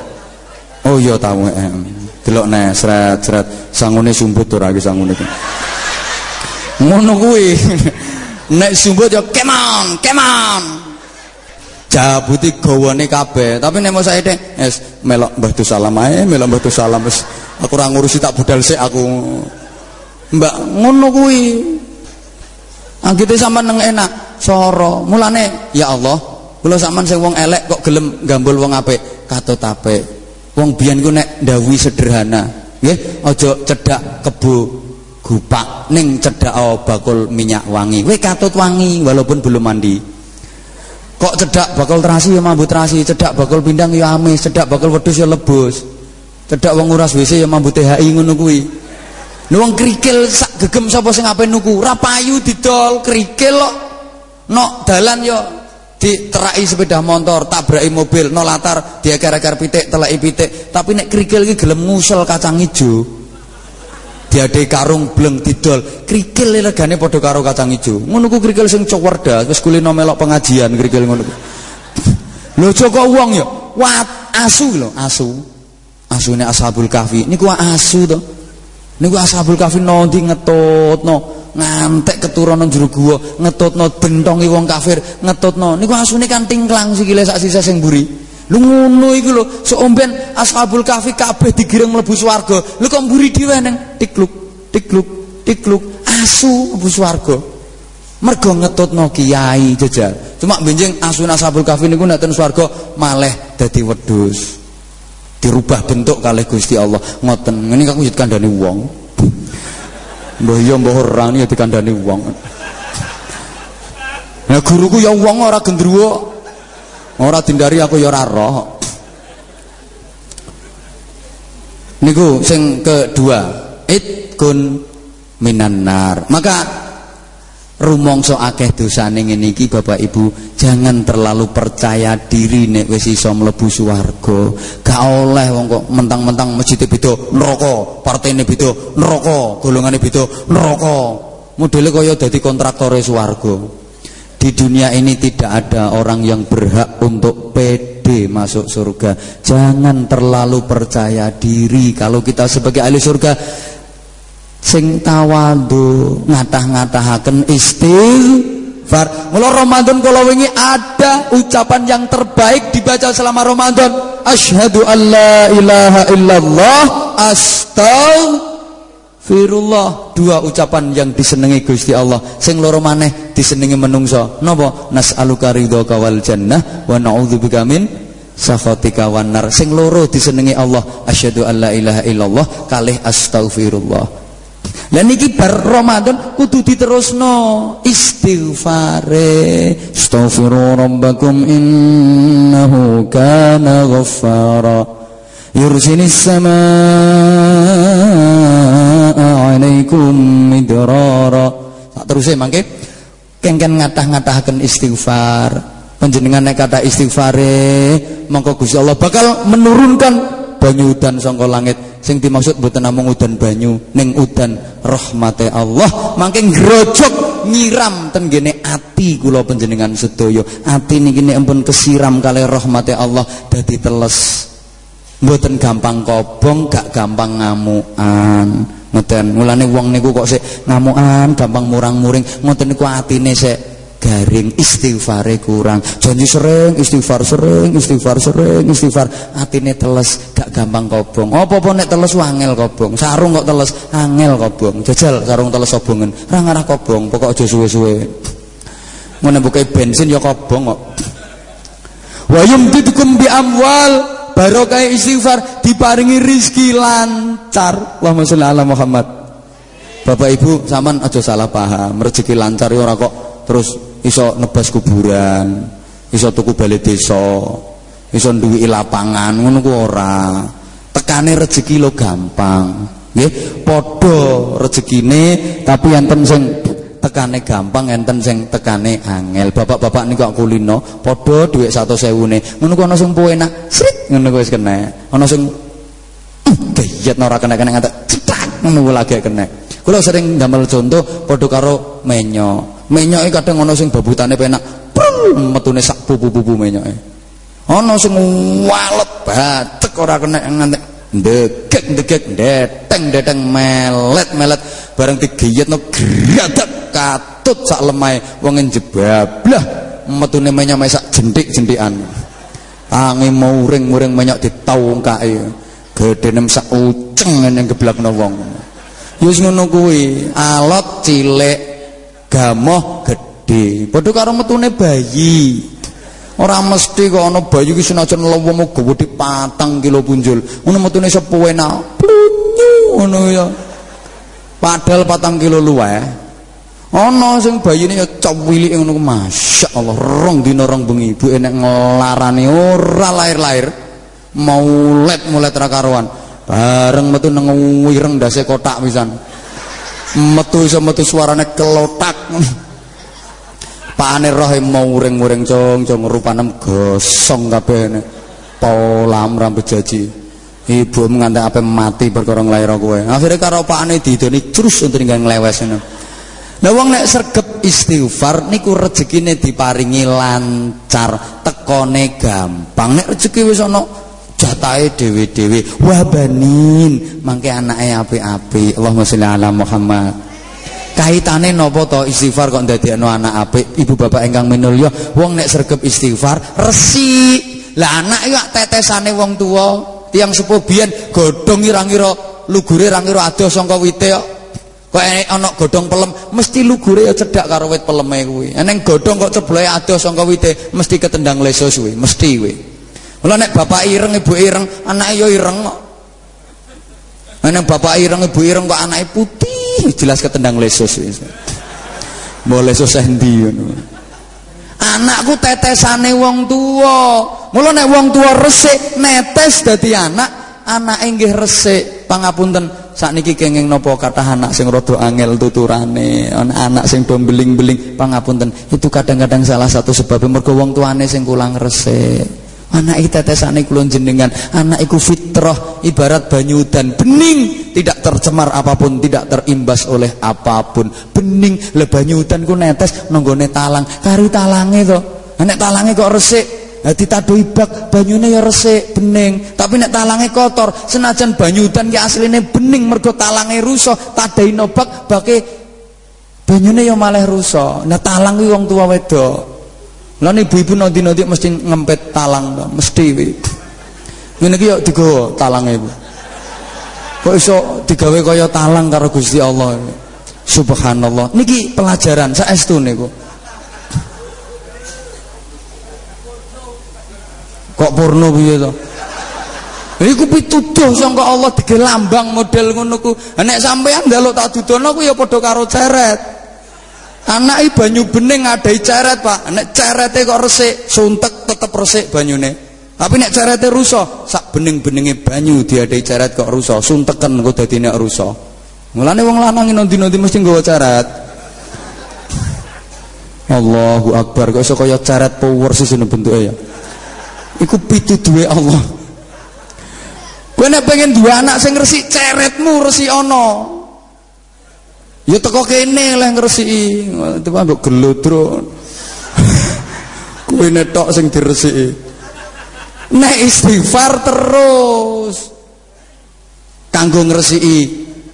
S1: Oh iya tahu eh. Delok nek cret cret sangune sumbut to ora iki sangune iki ngono kuwi nek sumbut ya kemon kemon jabuti gawane kabeh tapi nek mau saiki es melok Mbah salam ae melok Mbah salam wis Aku ora ngurusi tak budal sik aku. Mbak ngono kuwi. Anggite sampean neng enak, soro. Mulane ya Allah, kula sampean sing wong elek kok gelem gambul wong apik, katut apik. Wong biyen ku nek ndawuhi sederhana, nggih, aja cedak kebo gupak ning cedak bakul minyak wangi. Kowe katut wangi walaupun belum mandi. Kok cedak bakul terasi ya mambu terasi, cedak bakul pindang ya amis, cedak bakul wedhus ya lebus. Cedak wong nguras WC ya mambu THI ngono kuwi. Wong krikil sak gegem sapa sing ape nuku? Ora payu didol krikil kok. Nok dalan yo diterai sepeda motor, tabraki mobil, no latar diagar-agar pitik, teleki pitik. Tapi nek krikil iki gelem ngusel kacang ijo. Diade karung bleng didol. Krikil legane padha karo kacang ijo. Ngono ku krikil sing cowerda, wis kulino melok pengajian krikil ngono ku. Lho kok wong yo, wat asu lho, asu. Asune Ashabul Kahfi niku asu to. Niku Ashabul Kahfi nanti ngetutno ngantek keturunan jero guwa ngetutno bentongi wong kafir ngetutno niku asune kan tingklang sikile sak sisa sing mburi lu ngono iku lho seomben ashabul kahfi kabeh digiring mlebu swarga. Lu kok mburi dhewe neng? Tikluk tikluk tikluk asu mlebu swarga. Mergo ngetutno kiai jejal cuma benjing asu ashabul kahfi niku nek ten swarga maleh dadi wedhus. Dirubah bentuk kalih Gusti Allah. Ngoten ngene wujud kandhane wong. Mbah iya mbah ora ya dikandani wong. Nah guruku ya wong ora gendruwo. Ora dindari aku ya ora roh. Niku sing kedua, itkun minanar. Maka rumongso akeh dosane ngene iki Bapak Ibu jangan terlalu percaya diri nek wis iso mlebu swarga gak oleh wong kok mentang-mentang masjid beda neraka partene beda neraka golongane beda neraka modele kaya dadi kontraktore swarga di dunia ini tidak ada orang yang berhak untuk pede masuk surga jangan terlalu percaya diri kalau kita sebagai ahli surga sing tawadu ngatah-ngatahaken istighfar. Mula Ramadan kalau wingi ada ucapan yang terbaik dibaca selama Ramadan. Asyhadu an la ilaha illallah astaghfirullah. Dua ucapan yang disenangi Gusti Allah. Sing loro maneh disenengi menungso. Napa? Nas'aluka ridhoka wal jannah wa na'udzubika min sakhatika wan. Sing loro disenengi Allah. Asyhadu an la ilaha illallah kalih astaghfirullah. Lah niki bar Ramadan kudu diterusno istighfare. Astaghfiru rabbakum innahu kana ghaffara. Yursilis samaa 'alaikum midrara. Tak terusé mangke kengken ngatah-ngatahaken istighfar. Panjenengan nek kata istighfare, mongko Gusti Allah bakal menurunkan banyu udan saka langit. Sing dimaksud mboten namung udan banyu ning udan rahmate Allah. Mangke ngrojok nyiram ten gene ati kula panjenengan sedaya. Ati niki nek ampun kesiram kali rahmate Allah dadi teles. Mboten gampang kobong gak gampang ngamukan ngoten mulane wong niku kok sik ngamukan gampang murang-muring. Ngoten niku atine sik garing istighfare kurang. Janji sering istighfar sering istighfar sering istighfar. Atine teles gak gampang kobong. Apa-apa nek teles wangel kobong. Sarung kok teles angel kobong. Jajal sarung teles obongen ora ngarah kobong pokok aja suwe-suwe. Ngene buka bensin ya kobong kok. Wa yumdidukum bi amwal barokah istighfar diparingi rizki lancar. Allahumma sholli ala Muhammad. Bapak Ibu sampean aja salah paham. Rezeki lancar ya ora kok terus iso nebas kuburan iso tuku balik desa iso duwi lapangan ngono ku ora. Tekane rezeki lo gampang nggih? Padha rezekine tapi enten sing tekane gampang enten sing tekane angel bapak-bapak niku kok kulino padha dhuwit 100.000 ne ngono ku ana sing enak srit ngono ku wis kena ana sing gayet ora kena-kena ngatek cetak ngono lagi kena kula sering damel contoh padha karo menyo Menyoke kadang ana sing babutane penak. Metune sak pupu-pupu menyoke. Ana sing walet batek ora kena ngantek ndegek ndegek ndeteng ndeteng melet melet. Bareng digeyetno gradak katut sak lemahe wong jebablah. Metune menyok sak jentik-jentikan. Tangi muring-muring menyok ditawungkake gedene sak uceng ngene geblakno wong. Ya wis ngono kuwi. Alot cilik gamoh gedhe. Padha karo metune bayi ora mesti kok ana bayi ki senajan lawa gawe di patang kilo punjul. Ngono metune sepuhe nak? Ngono ya. Padahal patang kilo luweh ana sing bayine ya cowilike ngono masyaallah rong dina rong bengi. Ibuke nek nglarani ora lahir-lahir. Maulet mulet ra karuan. Bareng metu nang wireng ndase kotak pisan. Metu iso metu suarane kelotak pakane roh mau uring-uring cong-cong rupane gosong kabeh polam rambut jaji. Ibu mengantek apa mati perkara nglair kowe akhirnya karo pakane didoni terus untuk tinggal nglewes ngono. Nah wong nek sregep istighfar niku rezekine diparingi lancar, tekone gampang. Nek rezeki wis ana jatahe dhewe-dhewe. Wabanin mangke anake apik-apik. Allahumma sholli ala Muhammad kaitane napa to istighfar kok ndadekno anak apik? Ibu bapak ingkang minulya wong nek sregep istighfar resik lah anak iku tetesane wong tua tiang sepuh biyen godhong ira-ira lugure ira-ira adoh saka wite kok. Kok ana godhong pelem mesti lugure ya cedhak karo wit peleme kuwi. Eneng godhong kok cebloke adoh saka wite mesti ketendang leso suwi mesti kuwi. Mula nek bapak ireng ibu ireng, anak yo ireng kok. Nek bapak ireng ibu ireng kok anaknya putih, jelas ketendang lesus. Mbok lesus endi. Anakku tetesane wong tua. Mula nek wong tua resik netes dadi anak, anak nggih resik. Pangapunten sakniki kenging napa kathah anak sing rada angel tuturane, ana anak sing do beling-beling pangapunten. Itu kadang-kadang salah satu sebab mergo wong tuane sing kurang resik. Anak itu tetesane kula jenengan, anak iku fitrah ibarat banyu dan bening, tidak tercemar apa pun, tidak terimbas oleh apa pun. Bening le banyu udan ku netes nanggone talang, kari talange to. Nek talange kok resik, Hati ditadoi bak banyune ya resik, bening. Tapi nek talange kotor, senajan banyu udan ki asline bening mergo talange rusak, tadai nobak bake banyune ya malah rusak. Nah talang kuwi wong tua wedok. Lan ibu-ibu nanti-nanti mesti ngempet talang mesti kuwi. Ngene iki yo digawa talange ibu. Kok iso digawe kaya talang karo Gusti Allah. Subhanallah. Niki pelajaran saestu niku. Kok porno piye to? Iku pituduh sangka Allah digelambang model ngono ku. Nek sampean njaluk tak dudono ku ya padha karo ceret. Anake banyu bening ngadai ceret, Pak. Nek cerete kok resik, suntek tetep resik banyune. Tapi nek cerete rusak, sak bening-beninge banyu diadai ceret kok rusak, sunteken kok dadi nek rusak. Mulane wong lanang nanti-nanti mesti nggawa ceret. Allahu Akbar, kok iso kaya ceret power sih bentuke ya. Iku duwe Allah. Kowe nek pengen dua anak sing resik ceretmu resik ana. Ya teko kene lah ngresiki. Tiba mbok gelodro. Kuwi netok sing diresiki. Nek istighfar terus. Kanggo ngresiki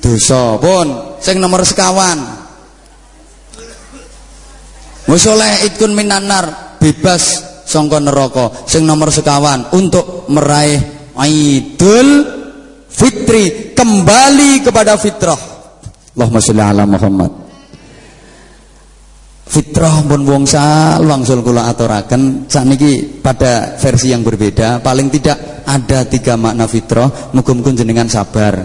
S1: dosa. Pun sing nomor sekawan. Wis ikun minanar bebas sangka neraka. Sing nomor sekawan untuk meraih Idul Fitri kembali kepada fitrah. Allahumma sholli ala Muhammad. Fitrah pun wong wangsul kula aturaken. Sakniki pada versi yang berbeda paling tidak ada tiga makna fitrah. Muga-muga jenengan sabar.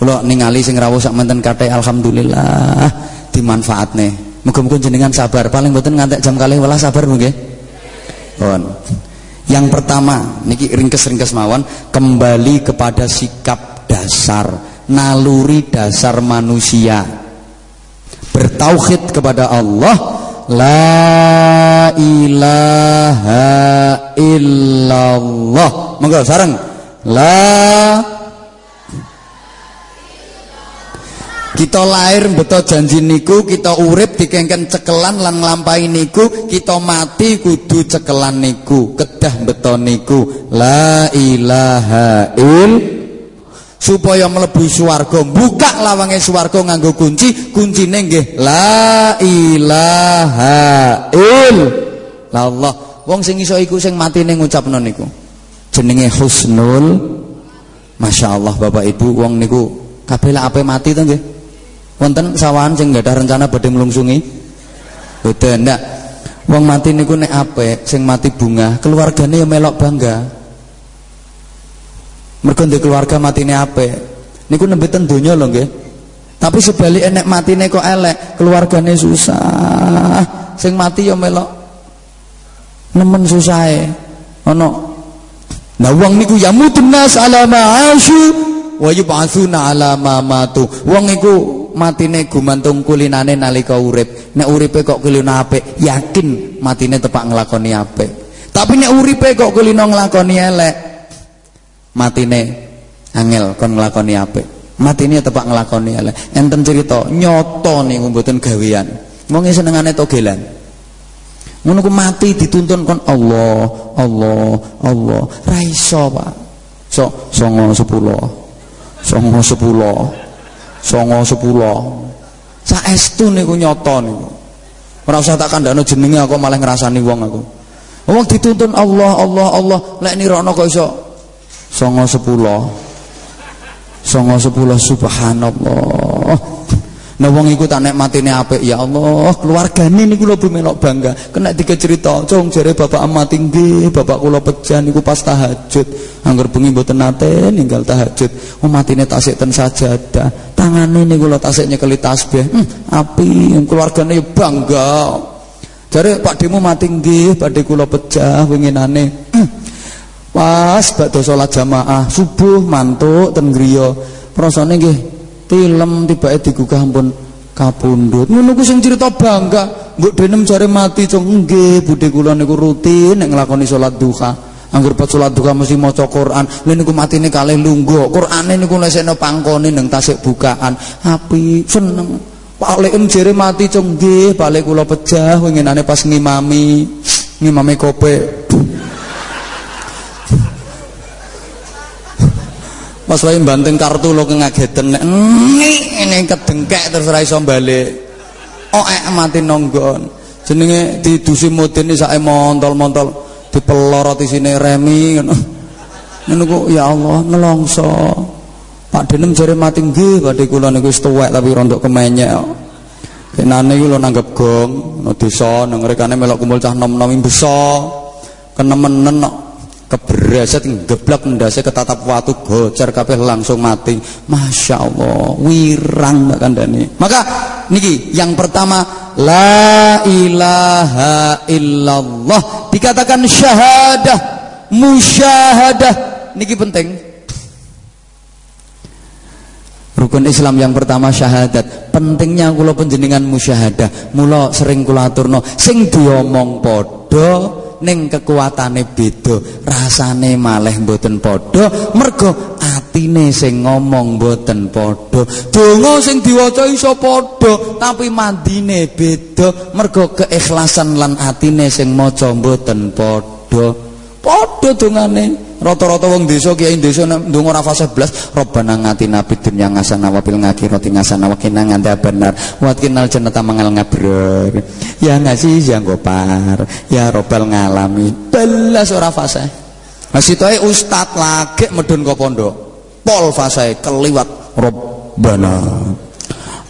S1: Kula ningali sing rawuh sak menten kathah alhamdulillah dimanfaatne. Muga-muga jenengan sabar. Paling mboten ngantek jam kalih welas sabar nggih pun yang pertama niki ringkes-ringkes mawon kembali kepada sikap dasar naluri dasar manusia. Bertauhid kepada Allah la ilaha illallah. Monggo sareng. La kita lahir betul janji niku kita urip dikengken cekelan lan nglampahi niku kita mati kudu cekelan niku kedah betul niku. La ilaha illallah supaya mlebu swarga buka lawange swarga nganggo kunci kuncine nggih la ilaha illallah wong sing iso iku sing matine ngucapno niku jenenge husnul Masya Allah Bapak Ibu wong niku kabeh ape mati to nggih. Wonten sawahan sing ada rencana badhe mlungsungi? Boten ndak. Wong mati niku nek apik, sing mati bunga, keluargane ya melok bangga. Mergo keluarga matine apik. Niku nembe ten donya lho nggih. Tapi sebaliknya nek matine kok elek, keluargane susah. Sing mati ya melok nemen susahe. Ono Nah wong niku yamutun nas ala ma'asyu wa yub'atsuna ala ma matu. Wong iku matine gumantung kulinane nalika urip. Nek uripe kok kulina apik, yakin matine tepak nglakoni apik. Tapi nek uripe kok kulina nglakoni elek, matine angel kon nglakoni apik. Matine tepak nglakoni elek. Enten cerita nyoto niku mboten gawean. Wong senengane togelan. Ngono ku mati dituntun kon Allah Allah Allah. Ra iso Pak. So songo sepuluh. Songo sepuluh. Songo sepuluh. Saestu niku nyoto niku. Ora usah tak kandhane jenenge aku malah ngrasani wong aku. Wong dituntun Allah Allah Allah. Lek nirono kok iso songo sepuluh songo sepuluh subhanallah Nah wong iku tak nek matine apik ya Allah, keluargane niku lho melok bangga. Kena tiga cerita, cung jare bapak mati nggih, bapak kula pejah niku pas tahajud. Angger bengi mboten nate ninggal tahajud. Oh matine tasik ten sajadah. Tangane niku lho tasik nyekeli tasbih. Hmm, api keluargane bangga. Jare Pak Demo mati nggih, badhe kula pejah winginane. Hmm, pas badhe salat jamaah subuh mantuk ten griya. Prasane nggih tilem tibake digugah ampun kapundhut. Ngono ku sing cerita bangga mbok denem jare mati cung. Nggih budhe kula niku rutin nek nglakoni salat duha. Anggur pas salat duha mesti maca Quran. Lha niku matine kalih lungguh. Qurane niku lesekno pangkone ning tasik bukaan. Api seneng. Paling jare mati cung. Nggih balik kula pejah winginane pas ngimami. Ngimami kope Pas wae banting kartu lo ngageten nek ini kedengkek terus ra iso balik. Oek mati nonggon. Jenenge didusi mudin sake montol-montol dipeloroti sini remi ngono. Ngono ya Allah nelongso. Pak Denem jare mati nggih badhe kula niku wis tuwek tapi rontok kemenyek. Kenane iku lho nanggep gong, no desa nang rekane melok kumpul cah nom-nom beso. Kenemenen kok kebereset geblak ndase ketatap watu gocer kabeh langsung mati. Masya Allah wirang gak kandani. Maka niki yang pertama la ilaha illallah. Dikatakan syahadah musyahadah. Niki penting. Rukun Islam yang pertama syahadat. Pentingnya kula penjenengan musyahadah. Mula sering kula aturno. Sing diomong padha ning kekuatane beda rasane malih mboten padha mergo atine sing ngomong mboten padha. Donga sing diwaca iso padha tapi mandine beda mergo keikhlasan lan atine sing maca mboten padha padha dongane. Rata-rata wong desa kiai desa ndonga ora fase blas Robbana ngatina dunya hasanah wa fil akhirati hasanah wa qina benar. Wa qinal jannata mangal ngabrar ya ngasih ya gopar ya robbal ngalami. Belas ora fase. Masih toy ustad lagi medun kok pondok. Pol fase keliwat Robbana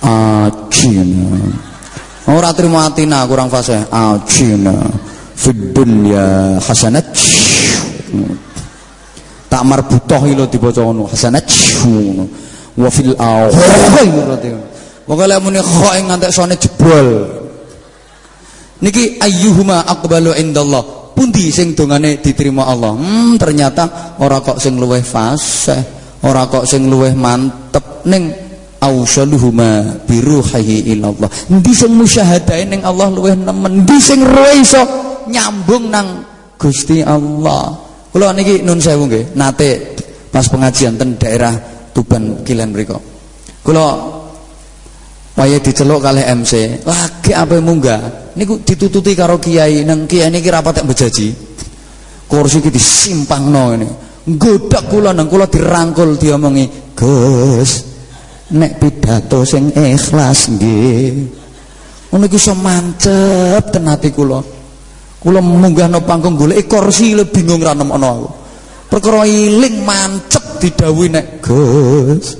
S1: ajina. Ora trimo atina kurang fase. Ajina fid dunya hasanah. Tak marbutoh ilo dibaca ngono hasanat ngono wa fil akhirati berarti pokoke lek muni ing ngantek sone jebol. Niki ayyuhuma aqbalu indallah. Pundi sing dongane diterima Allah? Hmm ternyata ora kok sing luweh fasih ora kok sing luweh mantep. Ning ausaluhuma biruhihi ilallah endi sing musyahadae ning Allah luweh nemen endi sing iso nyambung nang Gusti Allah Kula niki nun sewu nggih, nate pas pengajian ten daerah Tuban Kilen mriku. Kula waya diceluk kalih MC, lagi apa munggah. Niku ditututi karo kiai, nang kiai niki rapat bejaji. Kursi iki disimpangno ngene. Godak kula nang kula dirangkul diomongi, "Gus, nek pidato sing ikhlas nggih." Ngono iki iso mancep ten ati kula. Kula munggah no panggung golek kursi le bingung ra nemokno aku. perkara iling mancep didhawuhi nek Gus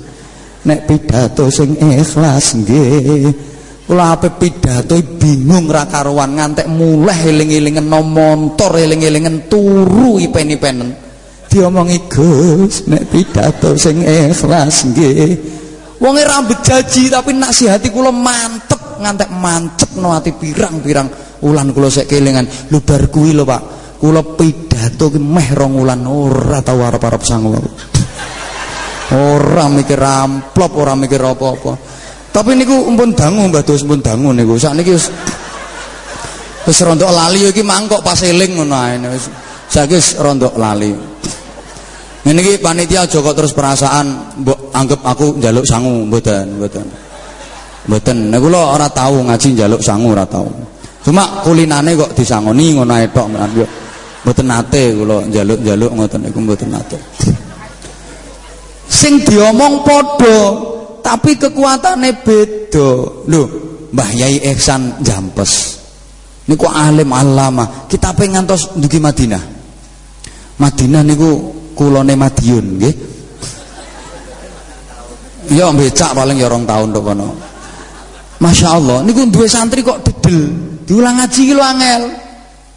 S1: nek pidato sing ikhlas nggih kula ape pidato bingung ra karuan ngantek muleh eling-elingen no montor eling-elingen turu ipen-ipenen diomongi Gus nek pidato sing ikhlas nggih wonge rambut jaji tapi nasihati kula mantep ngantek mancep no ati pirang-pirang. Ulan kula sek kelingan lho bar kuwi lho Pak. Kula pidato ki meh rong ulan ora tau arep-arep sangu ora mikir amplop ora mikir apa-apa. Tapi niku umpun dangu Mbah Dos umpun dangu niku. Sakniki wis wis rontok lali iki mangkok pas eling ngono ae. Wis saiki wis rontok lali iki panitia aja kok terus perasaan anggap aku njaluk sangu mboten mboten. Mboten. Nek kula ora tau ngaji njaluk sangu ora tau. Cuma kulinane kok disangoni ngono ae tok yo mboten nate kula njaluk-njaluk ngoten niku mboten nate. Sing diomong padha tapi kekuatannya beda. Lho Mbah Yai Ihsan Jampes. Niku alim alama kita pengen ngantos dugi Madinah. Madinah niku kulone Madiun nggih. Ya becak paling ya orang tahun tok kono. Masya Allah niku duwe santri kok dedel diulang ngaji ki angel.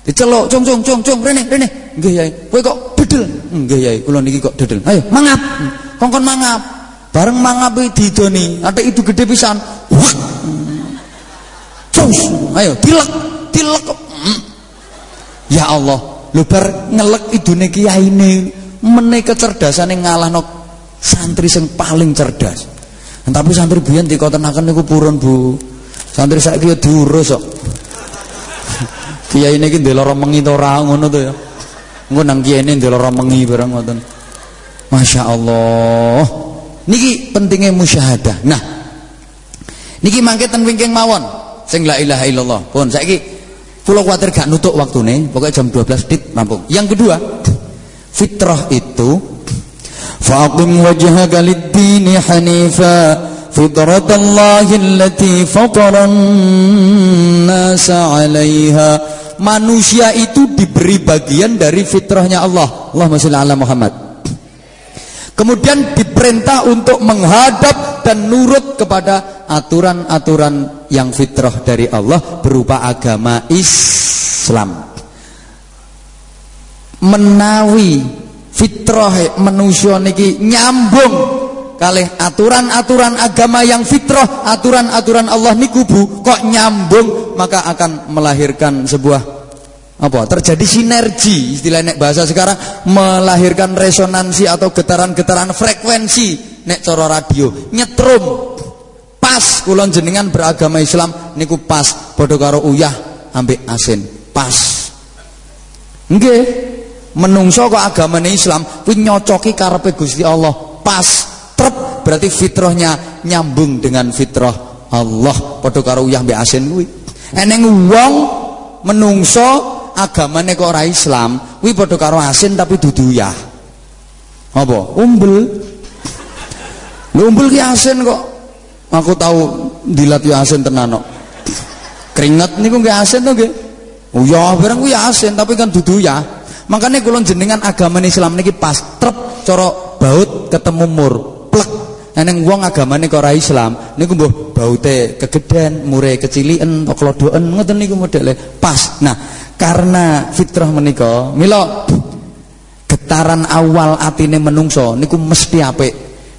S1: Diceluk cung cung cung cung rene rene. Nggih Yai. Kowe kok dedel nggih Yai. Kula niki kok dedel ayo mangap. Kongkon mangap. Bareng mangap didoni. Ada itu gede pisan. Cus. Ayo tilek tilek ya Allah. Lu bar ngelek idune kiyaine meneh kecerdasan yang ngalah no santri yang paling cerdas. Tapi santri biyen dikotenaken niku purun Bu. Santri saiki ya diurus kok. Kiai ini ki ndelok mengi to ora ngono ya. Engko nang ini ndelok mengi bareng ngoten. Masya Allah. Niki pentingnya musyahadah. Nah Niki mangke ten wingking mawon. Sing la ilaha illallah. Pun saiki Pulau khawatir gak nutuk waktu nih Pokoknya jam 12 dit rampung Yang kedua Fitrah itu Faqim wajhaka lid-dini hanifa Fitratallahi allati fataran nasa 'alaiha. Manusia itu diberi bagian dari fitrahnya Allah. Allahumma sholli ala Muhammad. Kemudian diperintah untuk menghadap dan nurut kepada aturan-aturan yang fitrah dari Allah berupa agama Islam. Menawi fitrah manusia niki nyambung kalih aturan-aturan agama yang fitrah, aturan-aturan Allah niku Bu, kok nyambung maka akan melahirkan sebuah apa terjadi sinergi istilah nek bahasa sekarang melahirkan resonansi atau getaran-getaran frekuensi nek coro radio. Nyetrum. Pas kulon jenengan beragama Islam niku pas padha karo uyah ambek asin. Pas. Nggih menungso kok agamane Islam kuwi nyocoki karepe Gusti Allah. Pas trep berarti fitrahnya nyambung dengan fitrah Allah. Padha karo uyah ambek asin kuwi. Eneng wong menungso agamane kok ora Islam kuwi padha karo asin tapi dudu ya apa? Umbel umbel ki asin kok. Aku tahu dilat ya asin tenan kok. Keringet niku nggih asin to nggih. Ya barang kuwi asin tapi kan dudu ya makanya kula jenengan agama Islam niki pas trep cara baut ketemu mur plek. Neng wong agamane kok ora Islam niku mbuh baute kegeden, mure keciliken, klodoken ngoten niku modele pas. Nah, karena fitrah menika mila getaran awal atine menungso niku mesti apik.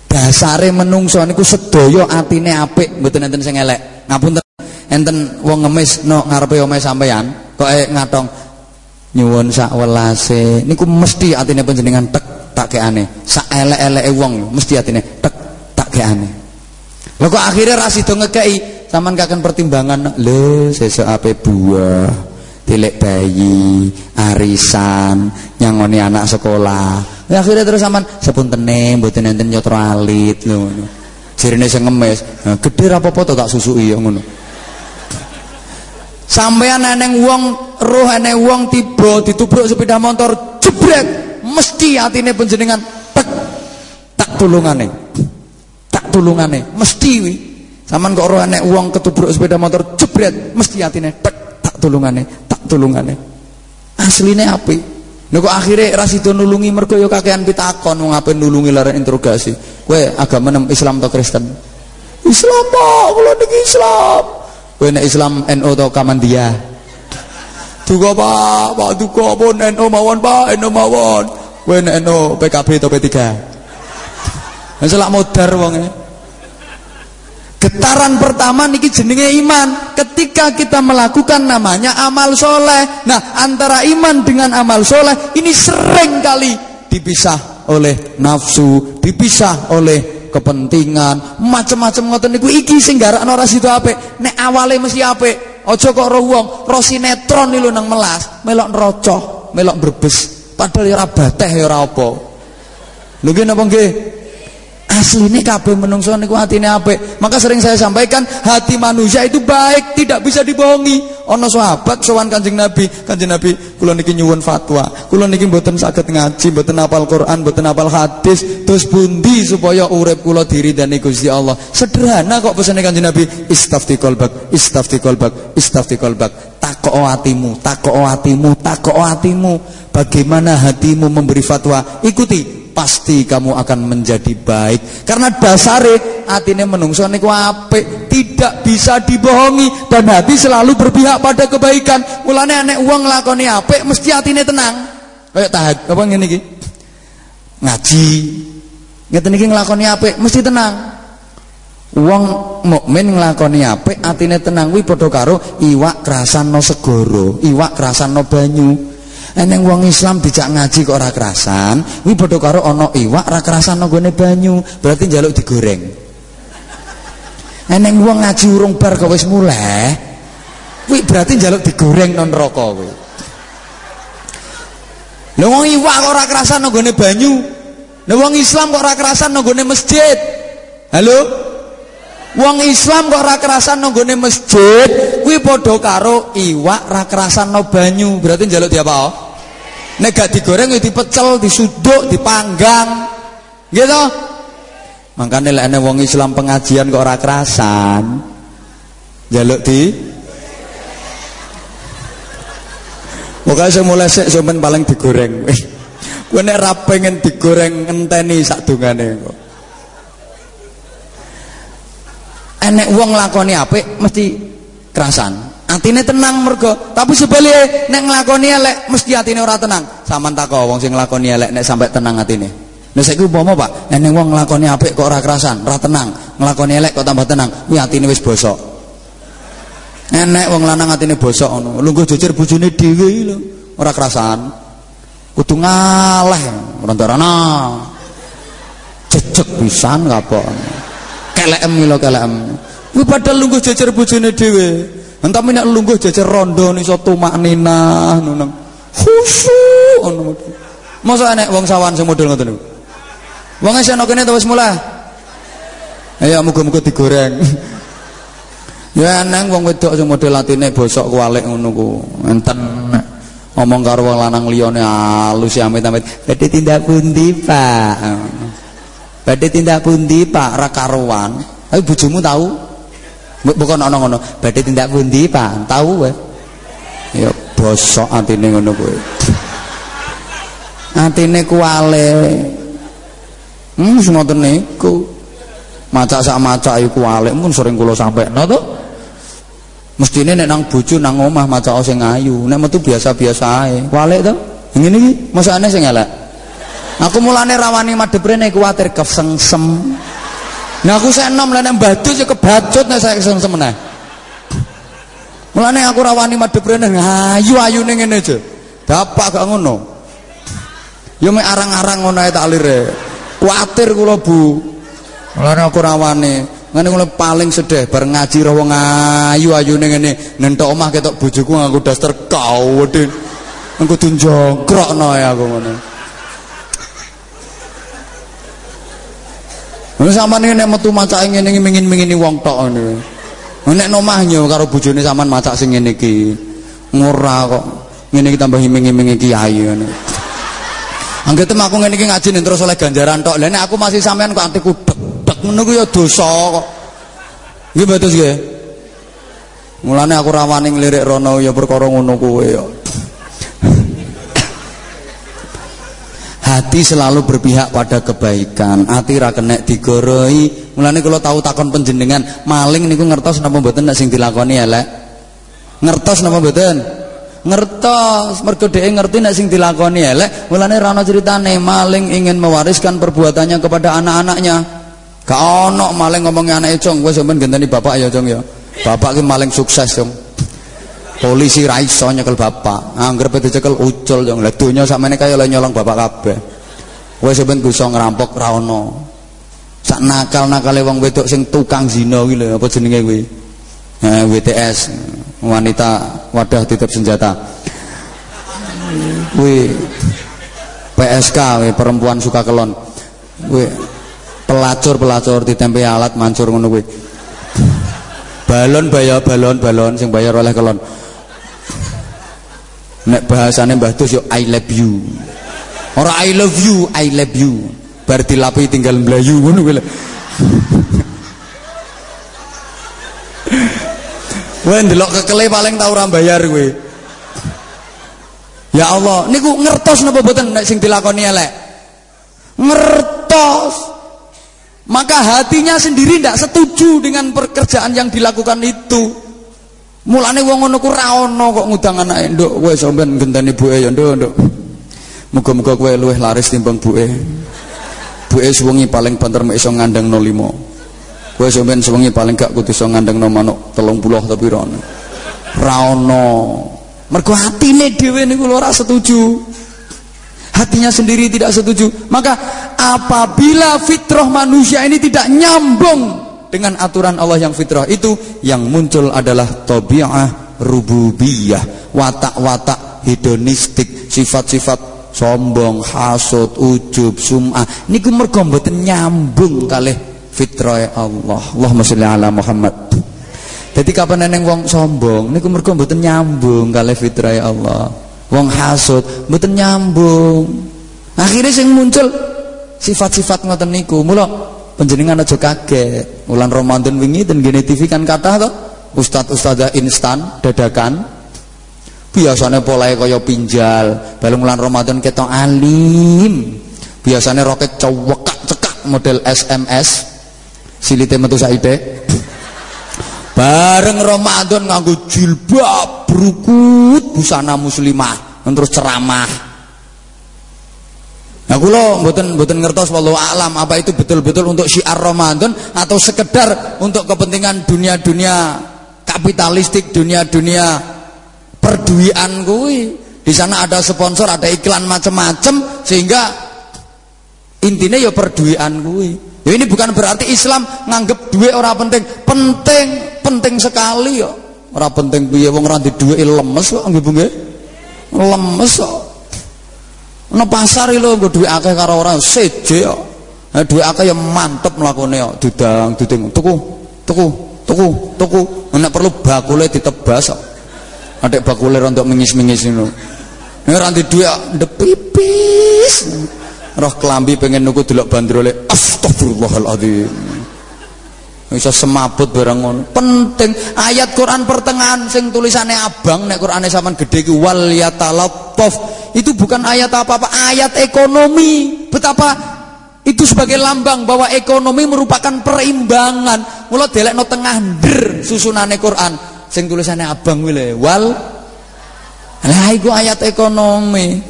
S1: Dasare menungso niku sedaya atine apik mboten enten sing elek. Ngapunten enten wong ngemis no ngarepe omahe sampean kok ngatong nyuwun sak welase niku mesti atine panjenengan tek tak keane sak elek-eleke wong mesti atine tek tak keane lho kok akhirnya ra sida ngekeki sampean kaken pertimbangan lho sesuk ape buah tilek bayi, arisan, nyangoni anak sekolah. Ya akhirnya terus aman sepuntene mboten enten nyotro alit ngono. Jirine sing ngemis, gede apa-apa to tak susui ya ngono. Sampeyan eneng wong roh eneng wong tiba ditubruk sepeda motor jebret mesti atine panjenengan tek tak tulungane. Tak tulungane mesti wi. Saman kok roh enek wong ketubruk sepeda motor jebret mesti atine tek tak tulungane tulungane asline api Nek kok akhire ra sida nulungi mergo ya kakean pitakon wong ape nulungi laren interogasi. Kowe agama Islam atau Kristen? Islam, Pak. Kula niki Islam. Kowe nek Islam NU atau Kamandia? Duga, Pak. Pak duga pun NU mawon, Pak. NU mawon. Kowe nek NU PKB atau P3? Selak modar wonge. Getaran pertama niki jenenge iman. Ketika kita melakukan namanya amal soleh. Nah antara iman dengan amal soleh ini sering kali dipisah oleh nafsu, dipisah oleh kepentingan, macam-macam ngoten niku iki sing garakno ora sido apik. Nek awale mesti apik. Aja kok roh wong, roh sinetron lho nang melas, melok nerocoh, melok berbes. Padahal ya ora bateh ya ora apa. Lho napa nggih? Asline kabeh menungso niku atine apik. Maka sering saya sampaikan, hati manusia itu baik, tidak bisa dibohongi. Ana sahabat sowan Kanjeng Nabi, Kanjeng Nabi kula niki nyuwun fatwa. Kula niki mboten saged ngaji, mboten hafal Quran, mboten hafal hadis. Terus bundi supaya urip kula diridani Gusti Allah. Sederhana kok pesene Kanjeng Nabi, istafti qalbak, istafti qalbak, istafti qalbak. Takok hatimu, takok hatimu, takok hatimu. Bagaimana hatimu memberi fatwa? Ikuti pasti kamu akan menjadi baik. Karena dasare atine menungso niku apik tidak bisa dibohongi dan hati selalu berpihak pada kebaikan. Mulane anek uang nglakoni apik mesti atine tenang. Kayak tahaj apa ngene iki? Ngaji. Ngeten iki nglakoni apik mesti tenang. Wong mukmin nglakoni apik atine tenang kuwi padha karo iwak krasano segoro, iwak krasano banyu. Eneng wong Islam dijak ngaji kok ora kerasan, kuwi padha karo ana iwak ora kerasan nggone banyu, berarti njaluk digoreng. Eneng wong ngaji urung bar kok wis mulai, berarti njaluk digoreng non neraka kuwi. Lha wong iwak kok ora kerasan nggone banyu. Lha wong Islam kok ora kerasan nggone masjid. Halo? Wong Islam kok ora kerasan nggone masjid, kuwi padha karo iwak ra kerasan banyu. Berarti njaluk diapa? Oh? Nek gak digoreng ya dipecel, disuduk, dipanggang. Gitu. Makanya lek wong Islam pengajian kok ora kerasan. Njaluk di Pokoknya saya mulai sik sampean paling digoreng. Kowe nek ra pengen digoreng ngenteni sak dungane kok. Enek wong lakoni apik mesti kerasan. Atine tenang mergo, tapi sebaliknya nek nglakoni elek mesti atine ora tenang. Saman tako wong sing nglakoni elek nek sampai tenang atine. Nek saiki umpama Pak, enek wong nglakoni apik kok ora kerasan, ora tenang. Nglakoni elek kok tambah tenang, kuwi atine wis bosok. Enek wong lanang atine bosok ngono. Lungguh jejer bojone dhewe lho, ora kerasan. Kudu ngaleh, rontorana. Jejeg pisan kapok. Kelekem lho kelekem. Kuwi padahal lungguh jejer bojone dhewe. Entah minyak lungguh jajar rondo nih so tumak nina nunang khusyuk ono masa enek wong sawan sing model ngoten niku wong sing ana kene wis mulai ayo muga-muga digoreng. Ya nang wong wedok sing model latine bosok kualik ngono ku. Enten. Ngomong karo wong lanang liyane alus ya amit-amit. Badhe tindak pundi Pak badhe tindak pundi Pak? Ra karuan. Ayo bojomu tahu bukan ono ngono badhe tindak pundi Pak? Tahu wae ya bosok atine ngono kuwi. Atine kuale hmm ngoten niku. Macak sak macak iku kuale pun sering kula sampekno to mestine nek nang bojo nang omah macak sing ayu. Nek metu biasa-biasa ae. Kuale to ngene iki masakane sing elek aku mulane rawani madhep rene kuwatir kesengsem Nah aku saya lah batu sih kebacut nih saya kesel semenah. Mulane aku rawani madhep rene ayu ayu ning ngene aja. Dapak gak ngono. Mek arang-arang ngono tak lire. Kuatir kula Bu. Mulane aku rawani ngene kula paling sedih bareng ngaji ro wong ayu ayu ning ngene nentok omah ketok bojoku nganggo daster kau wedin. Engko tunjongkrokno ya aku ngono. Wis sampean nek metu macake ngene iki mingin-mingini wong tok ngene. Nek nomah yo karo bojone sampean macak sing ngene iki. Ngora kok. Ngene iki tambah iming-imingi kiai ngene. Anggete aku ngene iki ngaji terus oleh ganjaran tok. Lah nek aku masih sampean kok atiku dek ngono ku ya dosa kok. Nggih betul nggih. Mulane aku rawani nglirik rono ya perkara ngono kuwe ya. Hati selalu berpihak pada kebaikan. Hati ra kena digoroi. Mulane kula tahu takon penjenengan maling niku ngertos napa mboten nek sing dilakoni elek ngertos napa mboten? Ngertos. Mergo ngerti nek sing dilakoni elek mulane ra ono critane maling ingin mewariskan perbuatannya kepada anak-anaknya. Gak ono maling ngomongnya anake cong kowe sampean genteni bapak ya cong ya. Bapak ki maling sukses cong polisi ra iso nyekel bapak. Anggere dicekel ucul yo lha donya sakmene kaya oleh nyolong bapak kabeh. Wis sampean bisa ngerampok ra ono. Sak nakal-nakale wong wedok sing tukang zina lho apa jenenge kuwi? Eh, WTS wanita wadah titip senjata. Kuwi PSK kuwi perempuan suka kelon. Kuwi pelacur-pelacur ditempe alat mancur ngono kuwi. Balon bayar balon balon sing bayar oleh kelon nek bahasane Mbah Dus yo I love you ora I love you I love you bar dilapi tinggal mlayu ngono kuwi Wah ndelok kekele paling tau ora bayar kowe. Ya Allah, niku ngertos napa boten nek sing dilakoni elek? Ngertos. Maka hatinya sendiri tidak setuju dengan pekerjaan yang dilakukan itu. Mulane wong ngono ku ra ono kok ngudang anake nduk kowe sampean genteni buke ya nduk nduk. Muga-muga kowe luwih laris timbang buke. Buke suwengi paling banter mek iso ngandang 05. Kowe sampean suwengi paling gak kudu iso ngandang no manuk 30 tapi ra ono. Ra ono. Mergo atine dhewe niku ora setuju. Hatinya sendiri tidak setuju. Maka apabila fitrah manusia ini tidak nyambung dengan aturan Allah yang fitrah itu yang muncul adalah tabi'ah rububiyah watak-watak hedonistik sifat-sifat sombong hasud ujub sum'ah. Niku mergo mboten nyambung kalih fitrah Allah. Allahumma sholli ala Muhammad. Jadi kapan neneng wong sombong niku mergo mboten nyambung kalih fitrah Allah. Wong hasud mboten nyambung. Akhirnya sing muncul sifat-sifat ngoten niku. Mula penjenengan aja kaget. Bulan Ramadan wingi dan gini TV kan kata tuh Ustadz Ustadzah instan dadakan. Biasanya polai kaya pinjal. Balung bulan Ramadan kita alim. Biasanya roket cowok cekak model SMS silite metu saide. Bareng Ramadan nganggo jilbab berukut busana muslimah. Terus ceramah Nah kula mboten mboten ngertos wallahu alam apa itu betul-betul untuk syiar Ramadan atau sekedar untuk kepentingan dunia-dunia kapitalistik, dunia-dunia perduian kuwi. Di sana ada sponsor, ada iklan macam-macam sehingga intinya ya perduian kuwi. Ya ini bukan berarti Islam nganggep duit orang penting. Penting, penting sekali ya. Ora penting piye wong ora duwe lemes kok nggih. Lemes kok. Ana pasar lho nggo dhuwit akeh karo orang seje kok. Nah dhuwit akeh ya mantep mlakune kok dudang duding tuku tuku tuku tuku nek perlu bakule ditebas kok. Adek bakule rontok mengis-mengis ngono. Nek ora ndek dhuwit ndek pipis. Roh kelambi pengen nuku delok bandrole astagfirullahaladzim bisa semaput barang ngono. Penting. Ayat Quran pertengahan sing tulisannya abang nek Qurane sampean gede ki wal yatalattaf itu bukan ayat apa-apa ayat ekonomi. Betapa itu sebagai lambang bahwa ekonomi merupakan perimbangan. Mula delekno tengah der susunane Quran. Sing tulisannya abang wile wal. Lah iku ayat ekonomi.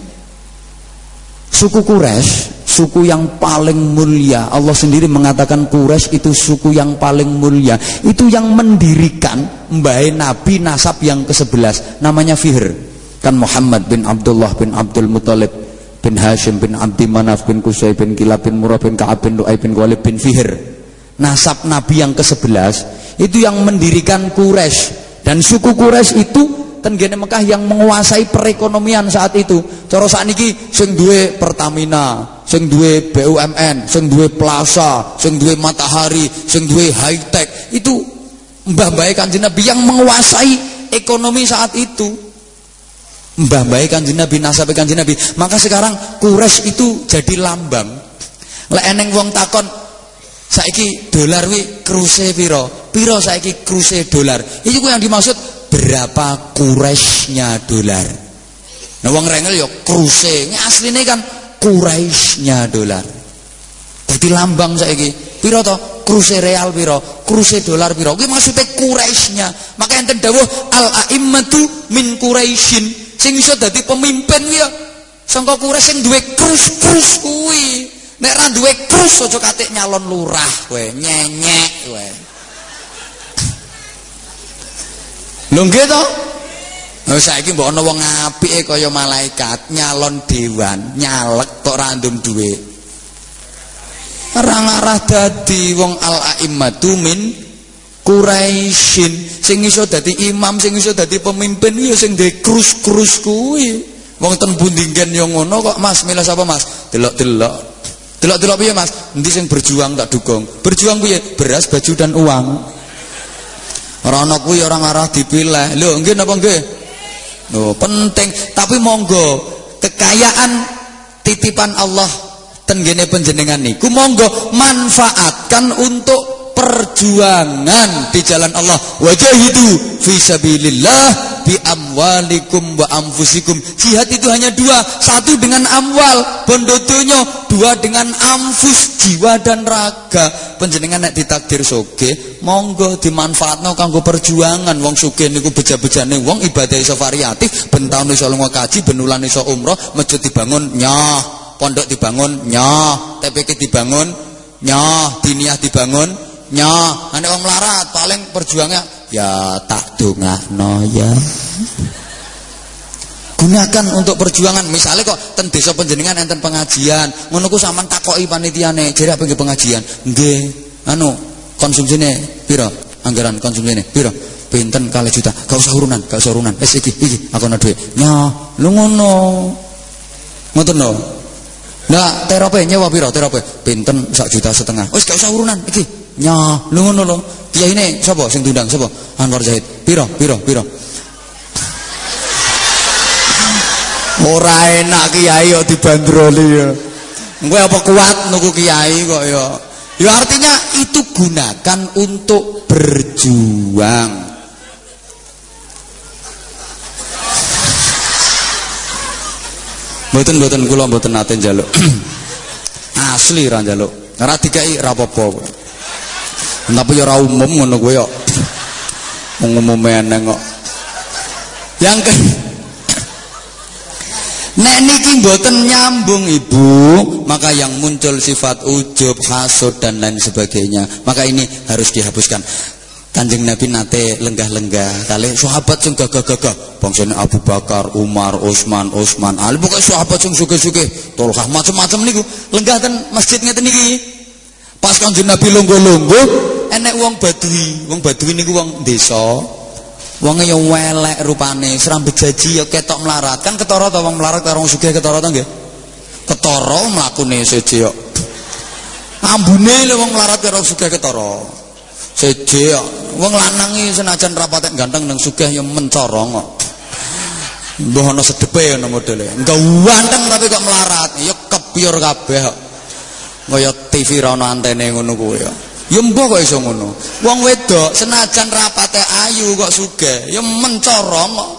S1: Suku Quraisy suku yang paling mulia. Allah sendiri mengatakan Quraisy itu suku yang paling mulia. Itu yang mendirikan mbah Nabi nasab yang ke-11 namanya Fihr. Kan Muhammad bin Abdullah bin Abdul Muthalib bin Hashim bin Abdi Manaf bin Qusay bin Kilab bin Murrah bin Ka'ab bin Lu'ay bin Walid bin Fihr. Nasab Nabi yang ke-11 itu yang mendirikan Quraisy. Dan suku Quraisy itu tenggene Mekah yang menguasai perekonomian saat itu. Cara niki sing duwe Pertamina, sing duwe BUMN, sing duwe Plaza, sing duwe Matahari, sing duwe High Tech. Itu mbah-mbah Kanjeng Nabi yang menguasai ekonomi saat itu. Mbah-mbah Kanjeng Nabi, nasab Kanjeng Nabi. Maka sekarang Quraisy itu jadi lambang. Lek eneng wong takon saiki dolar wi kruse piro? Piro saiki kruse dolar? Itu yang dimaksud berapa kuresnya dolar nah uang rengel ya kruse aslinya kan Quraisynya dolar. Dadi lambang saiki. Piro to? Kruse real piro? Kruse dolar piro? Kuwi maksudnya Quraisynya. Maka enten dawuh al aimmatu min Quraisyin. Sing iso pemimpin ya sangka Quraisy sing duwe krus-krus kuwi. Nek ra duwe krus aja katik nyalon lurah kowe, nyenyek kowe. Lho nggih to? Nah, saiki mbok ana wong apike kaya malaikat nyalon dewan, nyalek tok random duwe. Ora ngarah dadi wong al-aimmatu min Quraisyin sing iso dadi imam sing iso dadi pemimpin ya sing duwe krus-krus kuwi. Wong ten bundingen yo ngono kok Mas, milih sapa Mas? Delok-delok. Delok-delok piye Mas? Endi sing berjuang tak dukung. Berjuang piye? Beras, baju dan uang. Ora ana kuwi ngarah dipilih. Lho, nggih napa nggih? Lho, penting. Tapi monggo kekayaan titipan Allah tenggene penjenengan niku monggo manfaatkan untuk perjuangan di jalan Allah. Wajahidu fi sabilillah bi amwalikum wa amfusikum jihad itu hanya dua satu dengan amwal. Bondodonya dua dengan amfus jiwa dan raga. Penjenengan nek ditakdir soge monggo dimanfaatno kanggo perjuangan. Wong suge niku beja-bejane wong ibadah iso variatif ben taun iso lunga kaji benulan iso umroh masjid dibangun nyah. Pondok dibangun nyah. TPK dibangun nyah. Diniah dibangun nya ane wong melarat paling perjuangnya ya tak no ya. Gunakan untuk perjuangan. Misalnya kok ten desa penjenengan enten pengajian ngono ku sampean takoki panitiane jadi apa pengajian? Nggih. Anu konsumsine piro? Anggaran konsumsine piro? Pinten kali juta? Gak usah urunan gak usah urunan. Wis iki aku ana dhuwit nya lu ngono. Ngoten no Nah, terape nyewa piro? Terape? Pinten sak juta setengah. Wis gak usah urunan iki. Nya, lu ngono lho. Kiai ini sapa sing diundang sapa? Anwar Zahid. Piro? Piro? Piro? Ora enak kiai kok dibandroli ya. Kowe apa kuat nunggu kiai kok ya. Ya artinya itu gunakan untuk berjuang. Mboten mboten kula mboten nate njaluk. Asli ra njaluk. Ora dikai ra apa-apa. Tapi ya ora umum ngono kuwi. Wong umume eneng kok. Yang ke Nek niki mboten nyambung Ibu, maka yang muncul sifat ujub, hasud dan lain sebagainya, maka ini harus dihapuskan. Kanjeng Nabi nate lenggah-lenggah kali sahabat sing gagah-gagah bangsane Abu Bakar, Umar, Utsman, Utsman, Ali pokoke sahabat sing suge-suge, Tolkah macam-macam niku lenggah ten masjid ngeten niki. Pas kanjeng Nabi longgo-longgo, enek wong badui, wong badui niku wong desa. Wonge ya welek rupane, serambut jaji ya ketok melarat. Kan ketara ta wong melarat karo wong sugih ketara ta nggih? Ketara mlakune seje kok. Ambune lho wong melarat karo sugih ketara. Seje kok. Wong lanang iki senajan rapatek ganteng nang sugih ya mencorong kok. Mbah ana sedepe ana modele. Enggak wanteng tapi kok melarat. Ya kepiur kabeh kok. Kaya TV ana antene ngono kuwi ya. Ya mbok kok iso ngono. Wong wedok senajan rapate ayu kok sugih, ya kok.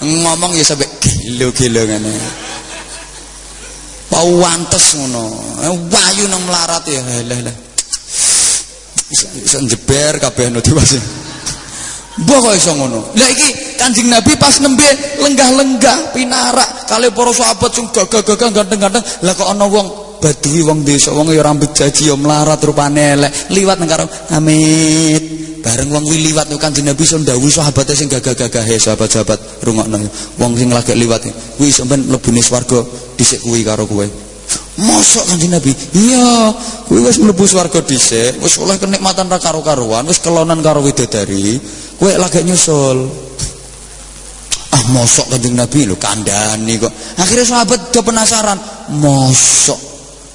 S1: Ngomong ya sampe gelo-gelo ngene. Pau wantes ngono. Wayu nang melarat ya. Lah lah. Iso jeber kabeh no diwasi. Mbok kok iso ngono. Lah iki Kanjeng Nabi pas nembe lenggah-lenggah pinarak kali para sahabat sing gagah-gagah ganteng-ganteng. Lah kok ana wong badui wong desa wong ya rambut jaji ya melarat rupane elek. Liwat nang karo amit. Bareng wong kuwi liwat kanjeng Nabi iso ndawuhi sahabate sing gagah-gagahe sahabat-sahabat rungokno. Wong sing lagi liwat kuwi sampean mlebune swarga dhisik kuwi karo kowe. Mosok kanjeng Nabi? Iya kuwi wis mlebu swarga dhisik wis oleh kenikmatan ra karo-karuan wis kelonan karo widodari kowe lagi nyusul. Ah mosok kanjeng Nabi lho kandhani kok. Akhirnya sahabat do penasaran mosok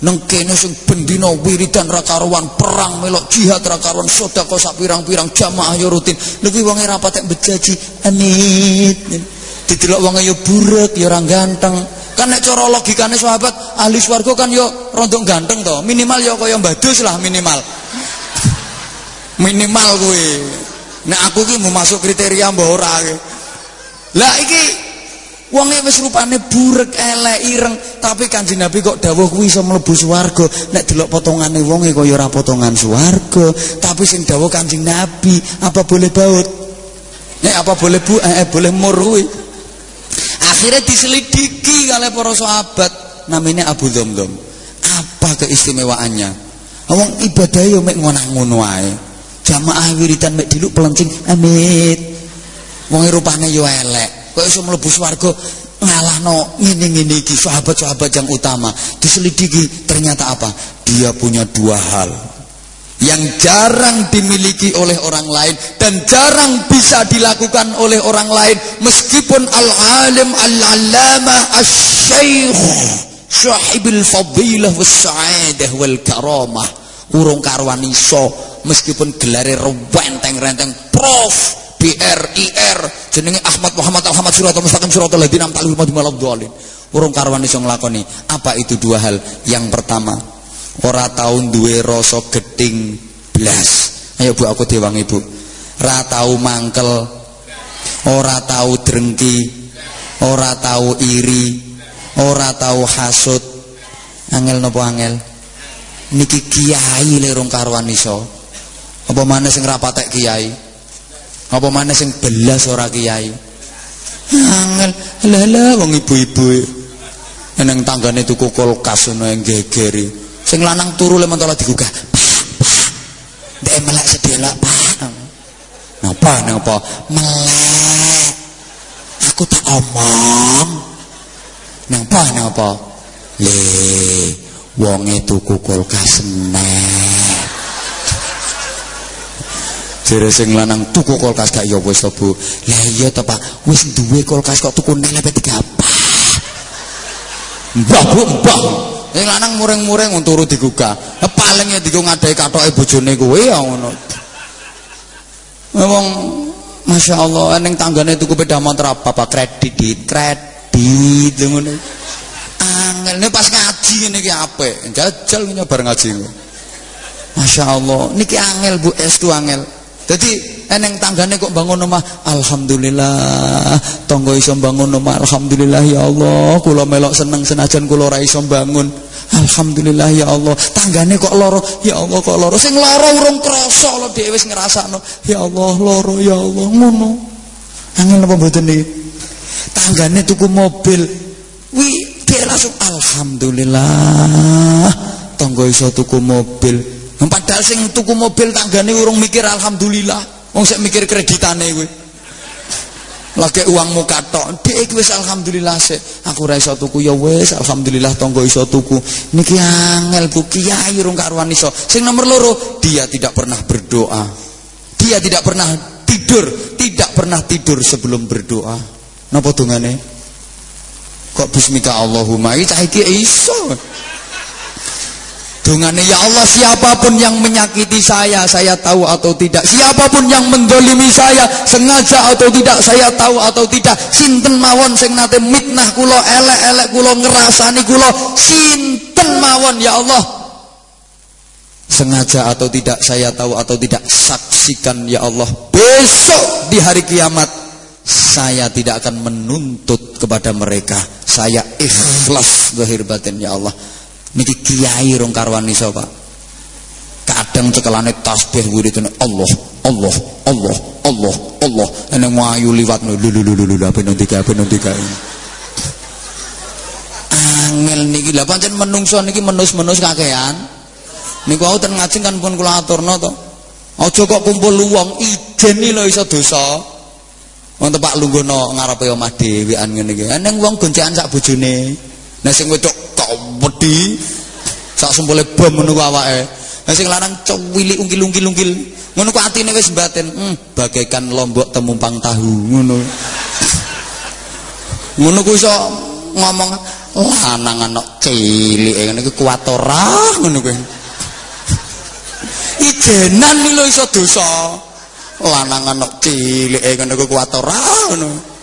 S1: nang kene sing bendina wiridan ra perang melok jihad ra karuan sedekah pirang-pirang jamaah yo rutin. Lha kuwi wong ora patek bejaji anit. Didelok wong yo burek yo ora ganteng. Kan nek cara logikane sahabat ahli swarga kan yo rondong ganteng to. Minimal yo kaya mbadus lah minimal. Minimal kuwi. Nek aku ki mau masuk kriteria mbah ora. Lah iki Wonge wis rupane burek, elek, ireng, tapi Kanjeng Nabi kok dawuh kuwi iso mlebu swarga. Nek delok potongane wonge kaya ora potongan swarga, tapi sing dawuh Kanjeng Nabi, apa boleh baut? Nek apa boleh bu eh, eh boleh mur kuwi. Akhirnya diselidiki oleh para sahabat namanya Abu Dhamdham. Apa keistimewaannya? Wong ibadah yo mek ngono wae. Jamaah wiridan mek diluk pelencing amit. Wong rupane yo elek kok iso mlebu swarga? Ngalahno ngene-ngene iki sahabat-sahabat yang utama. Diselidiki ternyata apa? Dia punya dua hal. Yang jarang dimiliki oleh orang lain dan jarang bisa dilakukan oleh orang lain meskipun al-alim al-allamah asy-syaikh sahibil fadilah was sa'adah wal karamah. Urung karwan iso meskipun gelare renteng-renteng prof BR, IR, jenenge Ahmad Muhammad Ahmad Suratul Mustaqim Suratul Ladina Amtal Malam Dhalin. Urung karwan iso nglakoni. Apa itu dua hal? Yang pertama, ora tau duwe rasa geding blas. Ayo Bu aku diwangi Bu. Ora tau mangkel, ora tau drengki, ora tau iri, ora tau hasud. Angel nopo angel? Niki kiai lerung karwan iso. Apa mana sing rapatek kiai? Apa mana sing belas ora kiai? Angel. Lala wong ibu-ibu. Nang tanggane tuku kulkas ngono yang gegeri. Sing lanang turu le mentolo digugah. Dek melek sedelok pak. Napa napa? Melek. Aku tak omong. Napa napa? Le wonge tuku kulkas nek Jere sing lanang tuku kulkas gak ya wis Bu. Lah iya to Pak, wis duwe kulkas kok tuku nek lebet apa? Mbah Bu, mbah. Sing lanang muring-muring turu digugah. Paling ya diku ngadai katoke bojone kuwe ya ngono. Wong Masya Allah, eneng tanggane tuku beda motor apa, Pak? Kredit, kredit, ngono. Angel, ini pas ngaji ini ki apik. Jajal nyobar ngaji. Masya Allah, niki angel Bu, es tu angel. Jadi eneng tanggane kok bangun rumah Alhamdulillah Tonggo iso bangun rumah Alhamdulillah ya Allah Kulo melok seneng senajan kulo ora iso bangun. Alhamdulillah ya Allah Tanggane kok loro Ya Allah kok loro Sing loro urung krasa lo dhewe wis ngrasakno Ya Allah loro ya Allah ngono. Angin apa mboten iki? Tanggane tuku mobil. Wi dia langsung Alhamdulillah Tonggo iso tuku mobil Padahal sing tuku mobil tanggane urung mikir alhamdulillah. Wong sik mikir kreditane kuwi. Lagi uangmu katok, dhek wis alhamdulillah sik. Aku ora iso tuku ya wis alhamdulillah tonggo iso tuku. Niki angel Bu Kiai urung karuan iso. Sing nomor loro, dia tidak pernah berdoa. Dia tidak pernah tidur, tidak pernah tidur sebelum berdoa. Napa dongane? Kok bismika Allahumma iki iso. Dungane ya Allah siapa pun yang menyakiti saya saya tahu atau tidak. Siapa pun yang mendolimi saya sengaja atau tidak saya tahu atau tidak. Sinten mawon sing nate mitnah kulo elek-elek kulo ngerasani kulo sinten mawon ya Allah. Sengaja atau tidak saya tahu atau tidak. Saksikan ya Allah. Besok di hari kiamat saya tidak akan menuntut kepada mereka. Saya ikhlas zahir batin ya Allah niki kiai rong karwan iso Pak. Kadang cekelane tasbih wiridane Allah Allah Allah Allah Allah. Ene wayu liwat lu lu lu lu apa nanti apa nanti angel niki. Lha pancen menungso niki menus-menus kakean. Niku aku ten ngaji kan pun kula aturno to. Aja kok kumpul wong ijen lho iso dosa. Wong tepak lungguhno ngarepe omah dhewean ngene iki. Neng wong goncekan sak bojone. Nah sing wedok kok wedi sak sumpule bom ngono awake. Lah sing lanang cowili ungkil-ungkil-ungkil. Ngono ku atine wis batin, hmm, bagaikan lombok temumpang tahu ngono. Ngono ku iso ngomong lanang anak cilik ngene iki kuat ora ngono kuwi. Ijenan lho iso dosa. Lanang anak cilik ngene ku kuat ora ngono.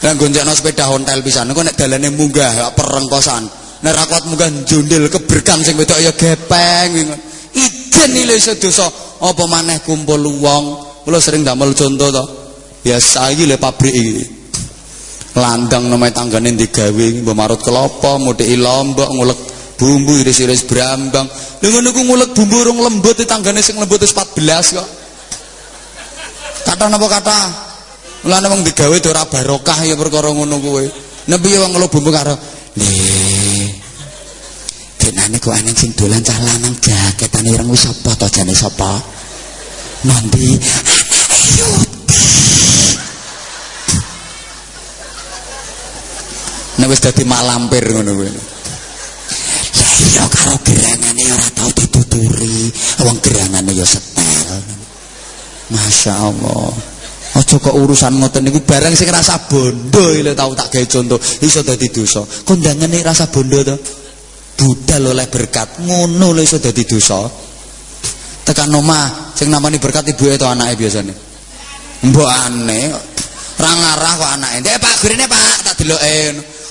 S1: Lah gonjekno sepeda hotel pisan engko nek dalane munggah perengkosan. Nek ra kuat munggah jundil keberkan sing wedok ya gepeng. Ijen iki iso dosa. Apa maneh kumpul wong. Kula sering damel contoh to. Biasa iki lho pabrik iki. landang namanya tanggane digawe mbok marut kelapa mudheki lombok ngulek bumbu iris-iris brambang lha ngono ku ngulek bumbu rong lembut tanggane sing lembut wis 14 kok kata napa kata mulane wong digawe ora barokah ya perkara ngono kuwe nepi wong bumbu karo le kenane kok aneh sing dolan cah lanang jaketane ireng wis sapa to jane sapa? Nanti nek wis dadi mak lampir ngono kuwi. Lah iya karo gerangane ora tau dituturi. Wong gerangane ya setel. Masya Allah aja kok urusan ngoten niku barang sing rasa bondo lho tau tak gawe contoh. Iso dadi dosa. Kondangane rasa bondo to? Budal oleh berkat. Ngono lho iso dadi dosa. Tekan omah sing namani berkat ibuke to anake biasane? Mbok aneh. Ra ngarah kok anake. Ndek Pak gurine Pak tak deloke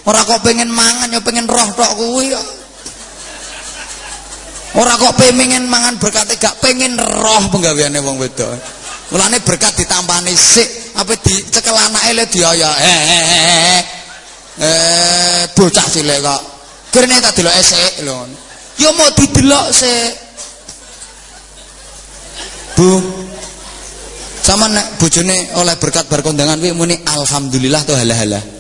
S1: Ora kok pengen mangan ya pengen roh tok kuwi ya. Ora kok pengen mangan berkate gak pengen roh penggaweane wong wedok. Mulane berkat ditampani sik, apa dicekel anake le diaya. Eh, eh, eh, eh, bocah cilik kok. Kene tak delok sik lho. Ya mau didelok sik. Bu. Sama nek bojone oleh berkat bar kondangan kuwi muni alhamdulillah to halah-halah.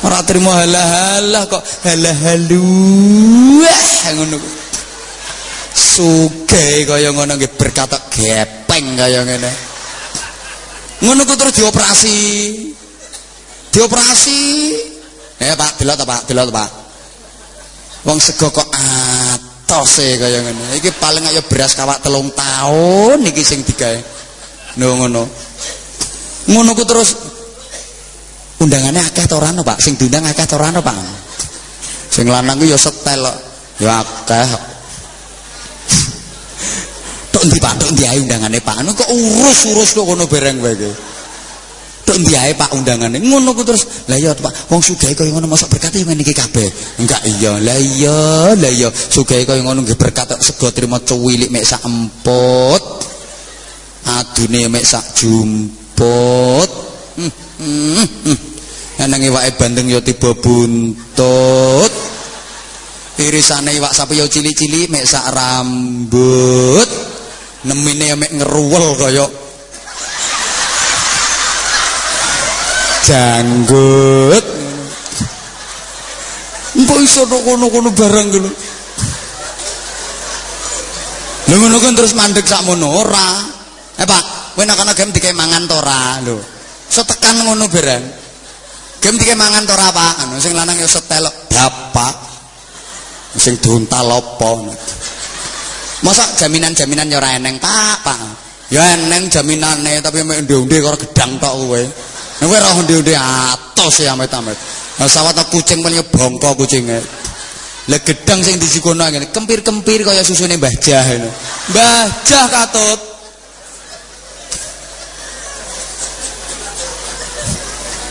S1: ora trimo halah-halah kok halah-halu ngono sugih kaya ngono nggih berkata gepeng kaya ngene. Ngono ku terus dioperasi. Dioperasi. Eh Pak delok ta Pak delok ta Pak. Wong sego kok atos e kaya ngene. Iki paling ayo beras kawak telung tahun iki sing digawe. Ngono. Ngono ku terus undangannya akeh to ora Pak? Sing diundang akeh to ora Pak? Sing lanang ku ya setel kok. Ya akeh tok ndi Pak? Tok ndi ae undangane Pak. Anu kok urus-urus kok ngono bareng wae iki? Tok ndi ae Pak undangane. Ngono ku terus. Lah iya Pak. Wong sugih kaya ngono mosok berkat ya ngene iki kabeh. Enggak iya. Lah iya lah iya. Sugih kaya ngono nggih berkat sego trimo cuwilik mek sak emput. Adune mek sak jumput. Hmm, hmm, hmm. nang iwake bandeng ya tiba buntut. Irisane iwak sapi ya cili-cili mek sak rambut nemine mek ngeruwel kaya janggut mbok iso kono-kono barang ngono lho ngono kan terus mandek sak mono ora eh Pak kowe nek ana game dikae mangan to ora lho setekan ngono barang Gem dike mangan to ora Pak? Anu sing lanang ya setel bapak. Sing duntal apa? Masa jaminan-jaminan ya ora eneng Pak, Pak. Ya eneng tapi mek ndonde karo gedang tok kowe. Kowe ora ndonde atos ya amit-amit. Sawat kucing pun bongko kucinge. Lah gedang sing disikono ngene, kempir-kempir kaya susune Mbah Jah ngono. Mbah Jah katut.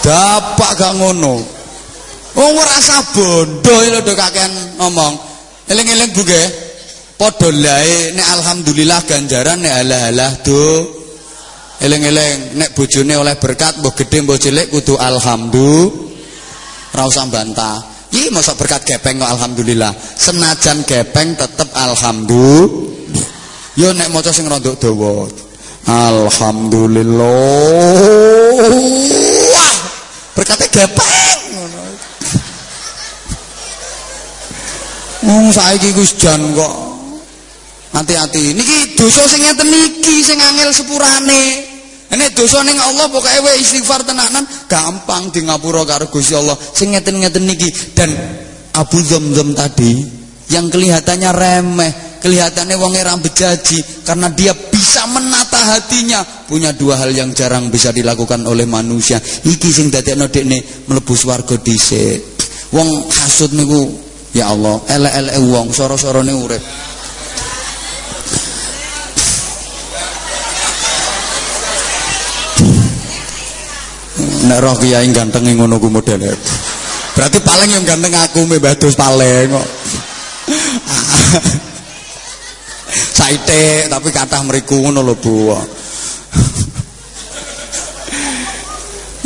S1: Bapak gak ngono. Ora usah bondo lho do kakean ngomong. Eling-eling Bu nggih. Padha lae nek alhamdulillah ganjaran nek halah-halah do. Eling-eling nek bojone oleh berkat mbok gedhe mbok cilik kudu alhamdulillah. Ora usah bantah. Iki mosok berkat gepeng kok alhamdulillah. Senajan gepeng tetep alhamdulillah. Yo nek maca sing rondok dawa. Alhamdulillah. berkate gepeng ngono. Wong saiki Gus Jan kok hati-hati. Niki dosa sing ngeten niki sing angel sepurane. Nek dosa ning Allah pokoke istighfar tenanan gampang di ngapura karo Gusti Allah. Sing ngeten-ngeten niki dan Abu Zamzam tadi yang kelihatannya remeh kelihatannya wonge ra bejaji karena dia bisa menata hatinya punya dua hal yang jarang bisa dilakukan oleh manusia iki sing dadekno dekne mlebu swarga dhisik wong hasud niku ya Allah elek-elek wong soro-sorone urip nek roh kiai ganteng ngono ku modele berarti paling yang ganteng aku mbah paling kok saite tapi kathah mriku ngono lho Bu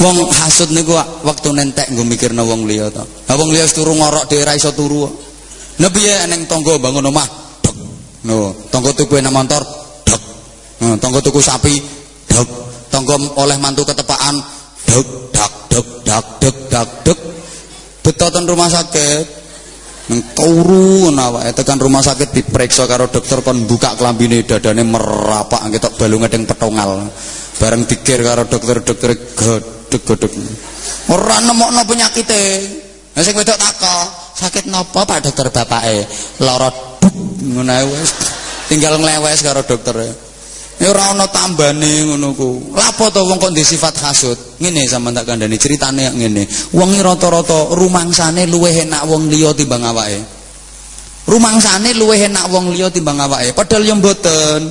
S1: Wong hasud niku waktu nentek nggo mikirna wong liya to. Lah wong liya turu ngorok dhewe ra iso turu. Lah piye ning tangga bangun omah? Dek. No, tangga tuku enak motor? Dek. No, tangga tuku sapi? Dek. Tangga oleh mantu ketepaan? Dek, dak, dek, dak, dek, dak, dek. Betoten rumah sakit. Nang turu awake tekan rumah sakit diperiksa karo dokter kon buka klambine dadane merapak ketok balunge teng petongal. Bareng dikir karo dokter-dokter godhog-godhog. Ora nemokno penyakite. Lah sing wedok takok, sakit napa Pak dokter bapake? Lara duk ngono wis. Tinggal nglewes karo dokter. Ya ora ana tambane ngono ku. Lapo to wong kok sifat hasud? Ngene sampean tak kandhani critane ngene. Wong rata-rata rumangsane luwih enak wong liya timbang awake. Rumangsane luwih enak wong liya timbang awake. Padahal yo mboten.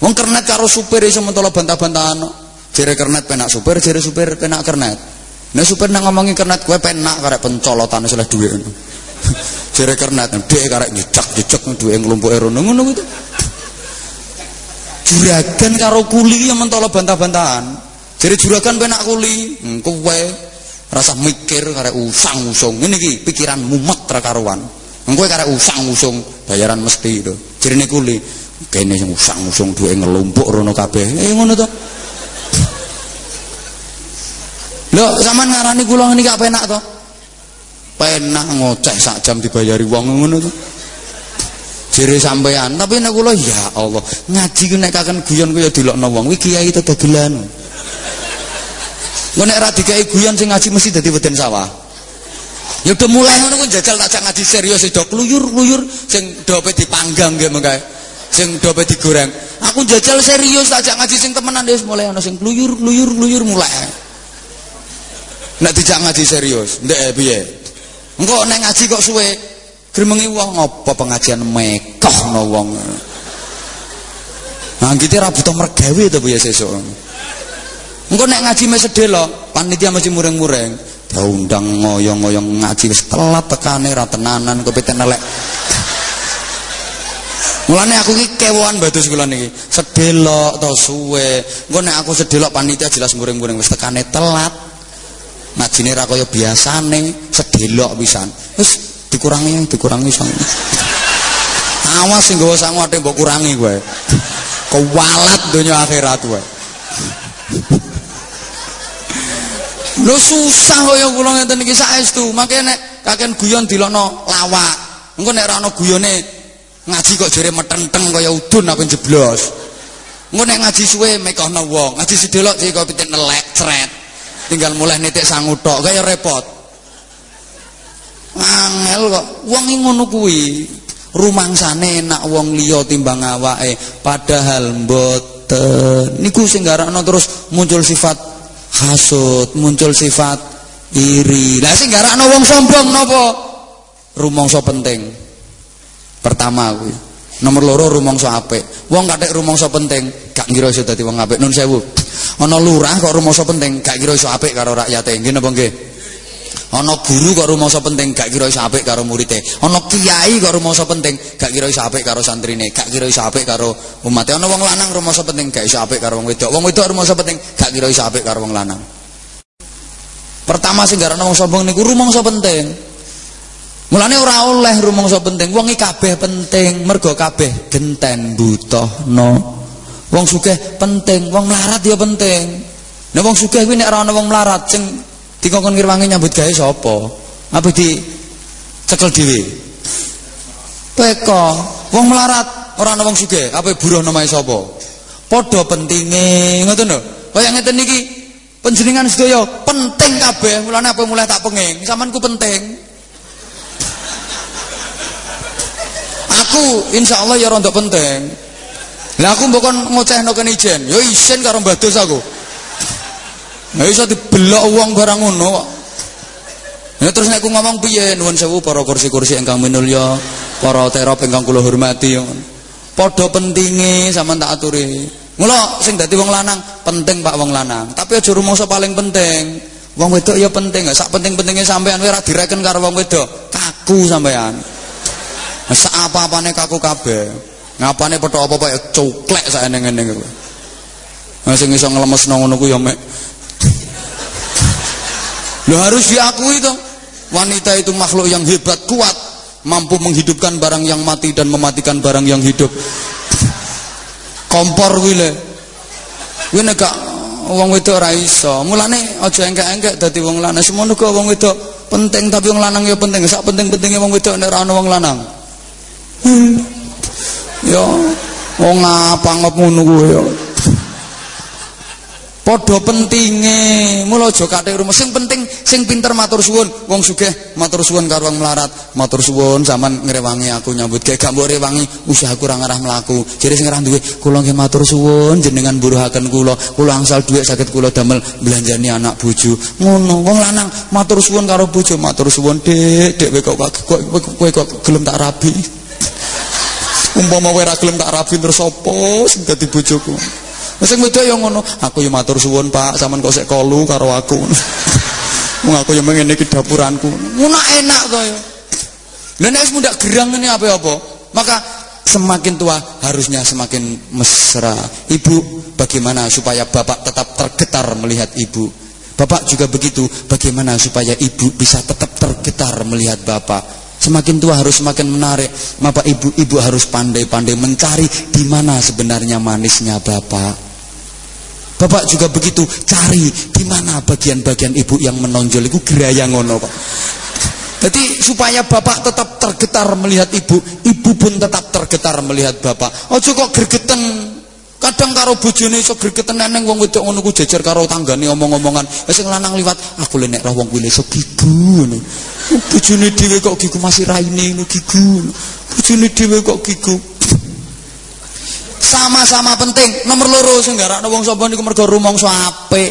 S1: Wong kernet karo supir iso mentolo bantah-bantahan. Jere kernet penak supir, jere supir penak kernet. Nek supir nang ngomongi kernet kowe penak karek pencolotane oleh dhuwit ngono. jere kernet dhek karek jejak-jejak dhuwit nglumpuke rono ngono gitu juragan karo kuli yang mentolo bantah-bantahan. Jadi juragan penak kuli hmm, kowe rasa mikir karek usang-usung. Ini ki pikiran mumet hmm, kowe karek usang-usung bayaran mesti itu. Ini kuli kene yang usang-usung duwe ngelumpuk rono kabeh. Eh ngono to. Lho sampean ngarani kula ngene gak penak to? Penak ngoceh sak jam dibayari wong ngono to jere sampean tapi nek kula ya Allah ngaji nek kaken guyon ku ya dilokno wong. Kuwi kiai itu dagelan. Nek ra dikai guyon sing ngaji mesti dadi weden sawah. Ya udah mulai ngono ku jajal tak ngaji serius do kluyur-kluyur sing dope dipanggang nggih mengkae sing dope digoreng. Aku jajal serius tak ngaji sing temenan wis mulai ana sing kluyur-kluyur-kluyur mulai. Nek dijak ngaji serius ndek piye? Engko nek ngaji kok suwe Grimengi wong apa pengajian mekoh no wong. Nah, gitu ra butuh mergawe to ya sesuk. Engko nek ngaji mes sedelo, panitia mesti mureng-mureng. Diundang ngoyong-ngoyong ngaji wis telat tekane ra tenanan kepeten elek. Mulane aku iki kewoan bagus kula niki. Sedelok to suwe. Engko nek aku sedelok panitia jelas mureng-mureng wis tekane telat. Ngajine ra kaya biasane, sedelok pisan. Wis dikurangi dikurangi sang awas sing gawa sangu ate mbok kurangi kowe kewalat donya akhirat kowe Lho susah kaya kula ngeten iki saestu, mangke nek kaken guyon dilokno lawak. Engko nek ora ana guyone ngaji kok jere metenteng kaya udun apa jeblos. Engko nek ngaji suwe mekohno wong, ngaji sedelok sik kok pitik nelek cret. Tinggal mulai nitik sangu tok kaya repot. Angel kok. Wong ngono kuwi. Rumangsane enak wong liya timbang awake. Padahal mboten. Niku sing garakno terus muncul sifat hasud muncul sifat iri. Lah sing garakno wong sombong napa? Rumangsa penting. Pertama kuwi. Nomor loro rumangsa apik. Wong kathek rumangsa penting gak ngira iso dadi wong apik. Nun sewu. Ana lurah kok rumangsa penting gak kira iso apik karo rakyate. Nggih napa nggih ana guru kok rumangsa penting gak kira iso apik karo murite ana kiai kok rumangsa penting gak kira iso apik karo santrine gak kira iso apik karo umate ana wong lanang rumangsa penting gak iso apik karo wong wedok. Wong wedok rumangsa penting gak kira iso apik karo wong lanang. Pertama sing garane wong sombong niku rumangsa penting. Mulane ora oleh rumangsa penting. Wong kabeh penting mergo kabeh genten butuhno. Wong sugih penting wong melarat ya penting. Nah wong sugih kuwi nek ora ana wong melarat sing dikongkon ngirwangi nyambut gawe sapa? Apa di cekel dhewe. Teko wong melarat ora ana wong sugih. Apa buruh namae sapa? Padha pentinge ngoten lho. Kaya ngeten niki panjenengan sedaya penting kabeh. Mulane apa mulai tak penging sampean ku penting. Aku insya Allah ya rontok penting. Lah aku bukan ngocehno kene ijen. Ya isin karo mbah aku Nggak bisa dibelok uang barang ngono Ya terus nek ngomong piye nuwun sewu para kursi-kursi ingkang minulya, para terop ingkang kula hormati. Padha pentinge sampean tak aturi. Mula sing dadi wong lanang penting Pak wong lanang, tapi aja rumangsa paling penting. Wong wedok ya penting, sak penting-pentinge sampean ora direken karo wong wedok, kaku sampean. Sak apa-apane kaku kabeh. Ngapane petok apa-apa ya cuklek sak ngene-ngene kuwi. Nah sing iso nglemesno ngono ku ya mek Lo harus diakui toh. Wanita itu makhluk yang hebat, kuat, mampu menghidupkan barang yang mati dan mematikan barang yang hidup. Kompor kuwi le. Kuwi nek wong wedok ora iso. Mulane aja engkek-engkek dadi wong lanang. Semono kok wong wedok penting tapi wong lanang ya penting. Sak penting-pentingnya wong wedok nek ora ana wong lanang. Ya wong ngapa ngop ngono kuwi ya. Padha pentinge. Mula aja kathik rumah. Sing penting sing pinter matur suwun. Wong sugih matur suwun karo wong melarat. Matur suwun sampean ngrewangi aku nyambut gawe gak mbok rewangi usahaku ora ngarah mlaku. Jare sing ora duwe kula nggih matur suwun jenengan buruhaken kula. Kula angsal dhuwit saged kula damel belanjani anak bojo. Ngono. Wong lanang matur suwun karo bojo, matur suwun Dik, Dik kok kowe kok gelem tak rabi. Umpama kowe ora gelem tak rabi terus apa sing dadi bojoku? Sing wedok ya ngono, aku ya matur suwun Pak, sampean kok sik kolu karo aku. Wong aku ya ngene iki dapuranku. Ngono enak to ya. Lah nek wis mundak gerang ngene apa-apa, maka semakin tua harusnya semakin mesra. Ibu, bagaimana supaya bapak tetap tergetar melihat ibu? Bapak juga begitu, bagaimana supaya ibu bisa tetap tergetar melihat bapak? Semakin tua harus semakin menarik. Bapak ibu, ibu harus pandai-pandai mencari di mana sebenarnya manisnya bapak. Bapak juga begitu, cari di mana bagian-bagian ibu yang menonjol itu geraya ngono Pak. Jadi supaya bapak tetap tergetar melihat ibu, ibu pun tetap tergetar melihat bapak. Ojo kok gergeten. Kadang karo bojone iso gergeten neneng wong wedok ngono ku jejer karo tanggane omong-omongan. Sing lanang liwat, aku le nek roh wong kuwi iso gigu ngono. Bojone dhewe kok gigu masih raine ngono gigu. Bojone dhewe kok gigu sama-sama penting nomor loro sing garakno wong sapa niku mergo rumangsa apik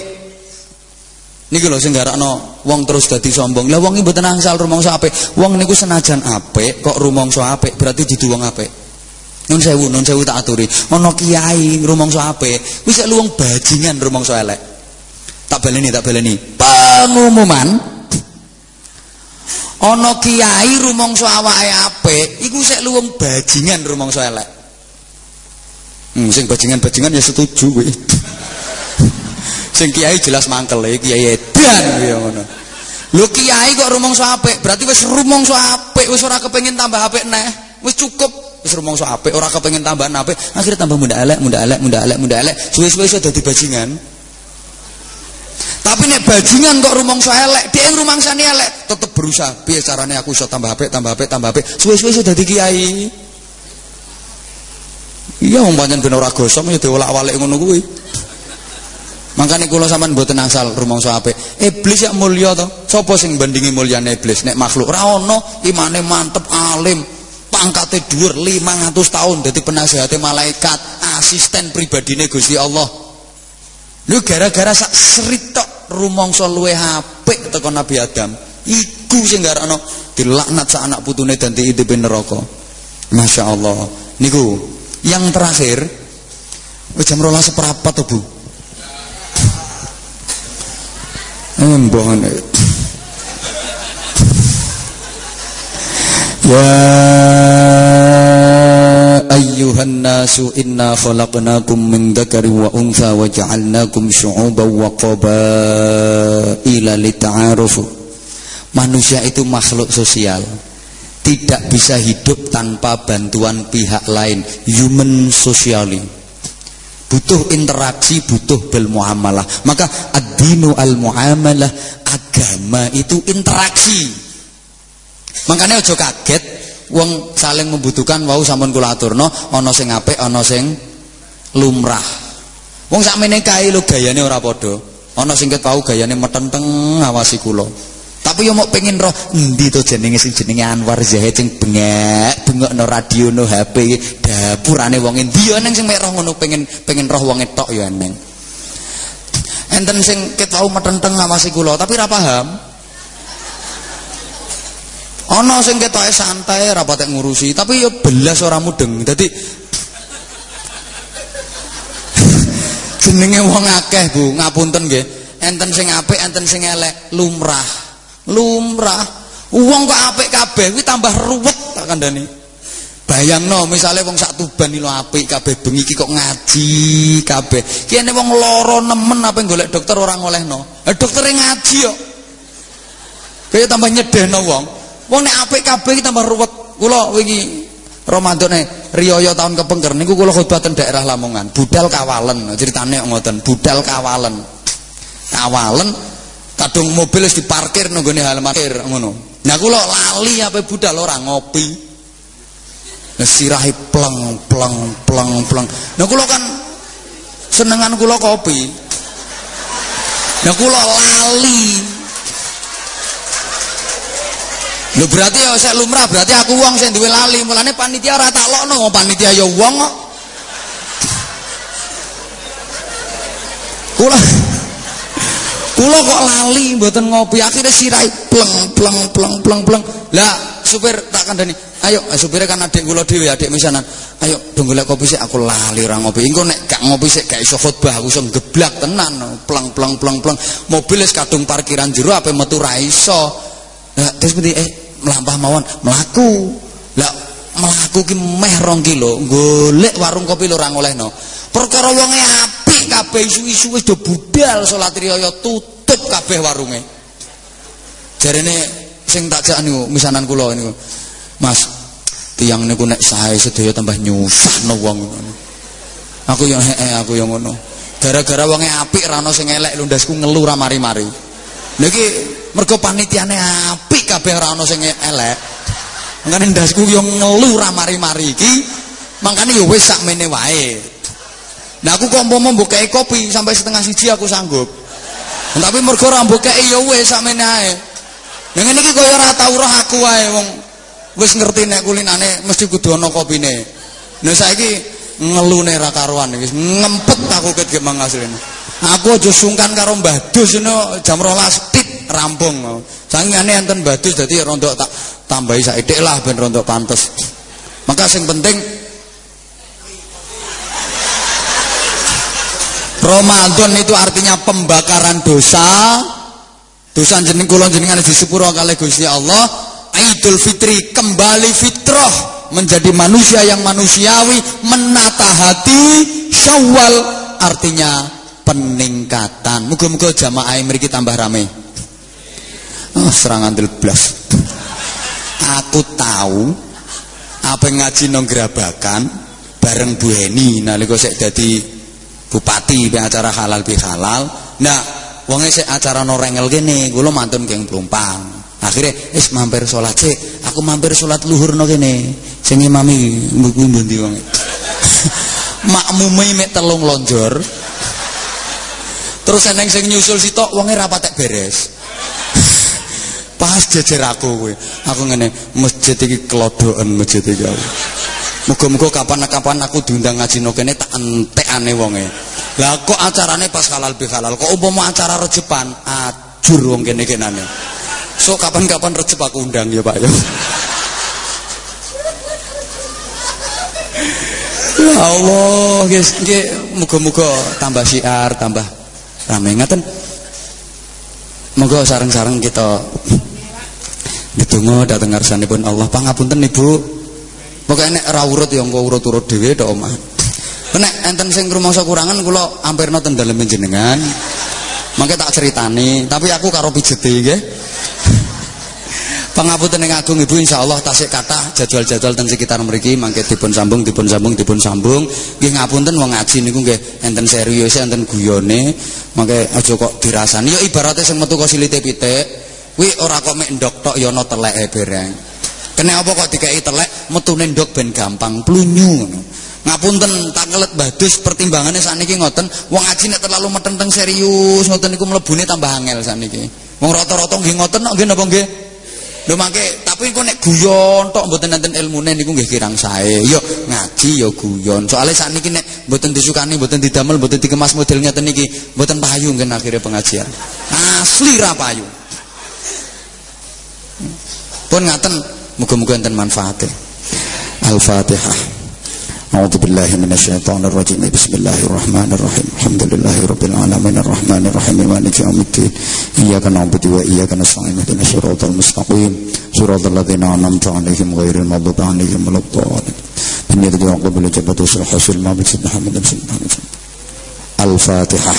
S1: niki lho sing garakno wong terus dadi sombong lah wong iki mboten angsal rumangsa apik wong niku senajan apik kok rumangsa apik berarti dudu wong apik Nun sewu, nun sewu tak aturi. Ana kiai rumangsa apik, wis luwung bajingan rumangsa elek. Tak baleni, tak baleni. Pengumuman ana kiai rumangsa awake apik, iku sik luwung bajingan rumangsa elek. Hmm, sing bajingan-bajingan ya setuju kowe. sing kiai jelas mangkel ya kiai edan ya ngono. Lho kiai kok rumangsa apik, berarti wis rumangsa apik, wis ora kepengin tambah apik neh. Wis cukup wis rumangsa apik, ora kepengin tambahan apik, akhirnya tambah muda elek, muda elek, muda elek, muda elek, suwe-suwe iso dadi bajingan. Tapi nek bajingan kok rumangsa elek, dia yang rumangsane elek, tetep berusaha. Piye carane aku iso tambah apik, tambah apik, tambah apik. Suwe-suwe iso dadi kiai. Iya pancen ben ora gosong ya diolak-walik ngono kuwi. Makane kula sampean mboten asal rumangsa apik. Iblis ya mulya to. Sapa sing bandingi mulyane iblis nek makhluk ora ana imane mantep alim pangkate dhuwur 500 tahun dadi penasihate malaikat, asisten pribadine Gusti Allah. Lu gara-gara sak seritok rumangsa luwe apik teko Nabi Adam. Iku sing garakno dilaknat sak anak putune dan diintip neraka. Masya Allah. Niku yang terakhir jam rola seperapat tuh bu embongan ya ayyuhan nasu inna khalaqnakum min dzakari wa untha wa ja'alnakum syu'uban wa qabaila lita'arufu. Manusia itu makhluk sosial tidak bisa hidup tanpa bantuan pihak lain human socially. Butuh interaksi butuh muamalah. Maka ad-dinu al-muamalah agama itu interaksi. Makanya ojo kaget wong saling membutuhkan wau sampun kula aturno ana sing apik ana sing lumrah. Wong sakmene kae lho gayane ora padha. Ana sing ket wau gayane metenteng awasi kula tapi yo mau pengen roh endi to jenenge sing jenenge Anwar Zahid sing bengek no radio no HP dapurane wong endi? Yo neng sing mek roh ngono pengen pengen roh wong tok yo neng enten sing ket wau metenteng ngawasi kula tapi ora paham. Ana sing ketoke santai ora patek ngurusi tapi yo belas ora mudeng. Dadi jenenge wong akeh Bu ngapunten nggih. Enten sing apik enten sing elek lumrah lumrah uang kok apik kabeh kuwi tambah ruwet tak kandhani bayangno misalnya wong sak tuban iki apik kabeh bengi iki kok ngaji kabeh kene wong loro nemen apa golek dokter orang olehno eh doktere ngaji yo Kaya tambah nyedehno wong. Wong nek apik kabeh iki tambah ruwet. Kula wingi Ramadan e riyaya tahun kepengker niku kula khotbah ten daerah Lamongan. Budal kawalen ceritane ngoten, budal kawalen. Kawalen kadung mobil wis diparkir nang gone halaman parkir ngono. Nah kula lali apa budal ora ngopi. Nah sirahe pleng pleng pleng pleng. Nah kula kan senengan kula kopi. Nah kula lali Lho berarti ya saya lumrah, berarti aku wong sing duwe lali. Mulane panitia ora tak lokno, panitia ya wong kok. Kula Kula kok lali mboten ngopi, akhirnya sirai pleng pleng pleng pleng pleng. Lah supir tak kandani, ayo supirnya kan adik kula dhewe, adik misanan. Ayo golek kopi sik aku lali ora ngopi. Engko nek gak ngopi sik gak iso khotbah, aku iso geblak tenan. Pleng pleng pleng pleng. Mobil wis kadung parkiran jero ape metu ra iso. Lah terus mesti eh melampah mawon melaku lah melaku ki meh rong kilo golek warung kopi lo orang oleh no perkara wonge apik kabeh isu-isu wis do budal salat riyaya tutup kabeh warunge. Jarene sing tak jak niku misanan kula niku. Mas tiang niku nek sae sedaya tambah nyusahno wong. Aku yang hee aku yang ngono. Gara-gara wonge apik ra ono sing elek lundasku ngelu ra mari-mari. Lagi mergo panitiane apik kabeh ora ana sing elek. Mangane ndasku yo ngelu ra mari-mari. Iki mangkane yo wis sakmene wae nah aku kok umpama mbokeki kopi sampai setengah siji aku sanggup tapi mergo ora mbokeki yo wis sakmene ae Yang ngene iki kaya ora tau roh aku wae wong wis ngerti nek kulinane mesti kudu ana kopine. Nah saiki ngelune ra karuan wis ngempet aku ket gemang asline. Aku aja sungkan karo Mbah Dus jam 12 tit rampung. Sangingane enten Mbah Dus dadi rontok tak tambahi saithik lah ben rontok pantes. Maka sing penting Ramadan itu artinya pembakaran dosa. Dosa jeneng kula jenengan disepuro kali Gusti Allah. Idul Fitri kembali fitrah menjadi manusia yang manusiawi, menata hati. Syawal artinya peningkatan. Muga-muga jamaah mriki tambah rame. Oh, serangan blas. Aku tahu apa ngaji nong gerabakan bareng Bu Heni nalika sik dadi bupati be acara halal bi halal. Nah, wonge sik acara no rengel kene, kula mantun geng Plumpang. Akhirnya, es mampir sholat sih, aku mampir sholat luhur no kene. Sing imami mbuku mbundi wonge. Makmume mek telung lonjor. Terus eneng sing nyusul sitok wonge ra patek beres. Pas jejer aku kowe. Aku ngene, masjid iki klodoken masjid iki. Muga-muga kapan-kapan aku diundang ngaji no kene tak entekane wonge. Lah kok acarane pas halal bi halal. Kok umpama acara rejepan, ajur wong kene kenane. So kapan-kapan rejep aku undang ya Pak ya. Ya Allah, guys, nggih muga-muga tambah syiar, tambah rame ngaten moga sarang-sarang kita ditunggu dateng pun Allah pangapunten Ibu pokoknya nek ra urut ya engko urut-urut dhewe tok omah nek enten sing rumangsa kurangan kula ampirna ten dalem jenengan mangke tak ceritani tapi aku karo pijete nggih. Pangapunten yang agung Ibu insyaallah tasik kata jadwal-jadwal ten sekitar mriki mangke dipun sambung dipun sambung dipun sambung. Nggih ngapunten wong ngaji niku nggih enten serius enten guyone. Mangke aja kok dirasani. Ya ibaratnya sing metu kok silite pitik kuwi ora kok mek ndok tok ya ana teleke bereng kena apa kok dikeki telek metune ndok ben gampang plunyu ngapunten tak ngelet badus pertimbangannya saat ini ngoten wong ngaji nek terlalu metenteng serius ngoten niku mlebune tambah angel saat ini wong rata-rata nggih ngoten nggih napa nggih Lho mangke tapi kok nek guyon tok mboten nenten ilmune niku nggih kirang sae. Yo ngaji yo guyon. Soale sakniki nek mboten disukani, mboten didamel, mboten dikemas model ngeten niki, mboten payu ngen akhirnya pengajian. Asli ra payu. Pun ngaten muga-muga enten manfaate. Al-Fatihah. أعوذ بالله من الشيطان الرجيم بسم الله الرحمن الرحيم الحمد لله رب العالمين الرحمن الرحيم مالك يوم الدين إياك نعبد وإياك نستعين اهدنا الصراط المستقيم صراط الذين أنعمت عليهم غير المغضوب عليهم ولا الضالين من يدعو قبل جبهة وصلح وسلم محمد محمد الفاتحة.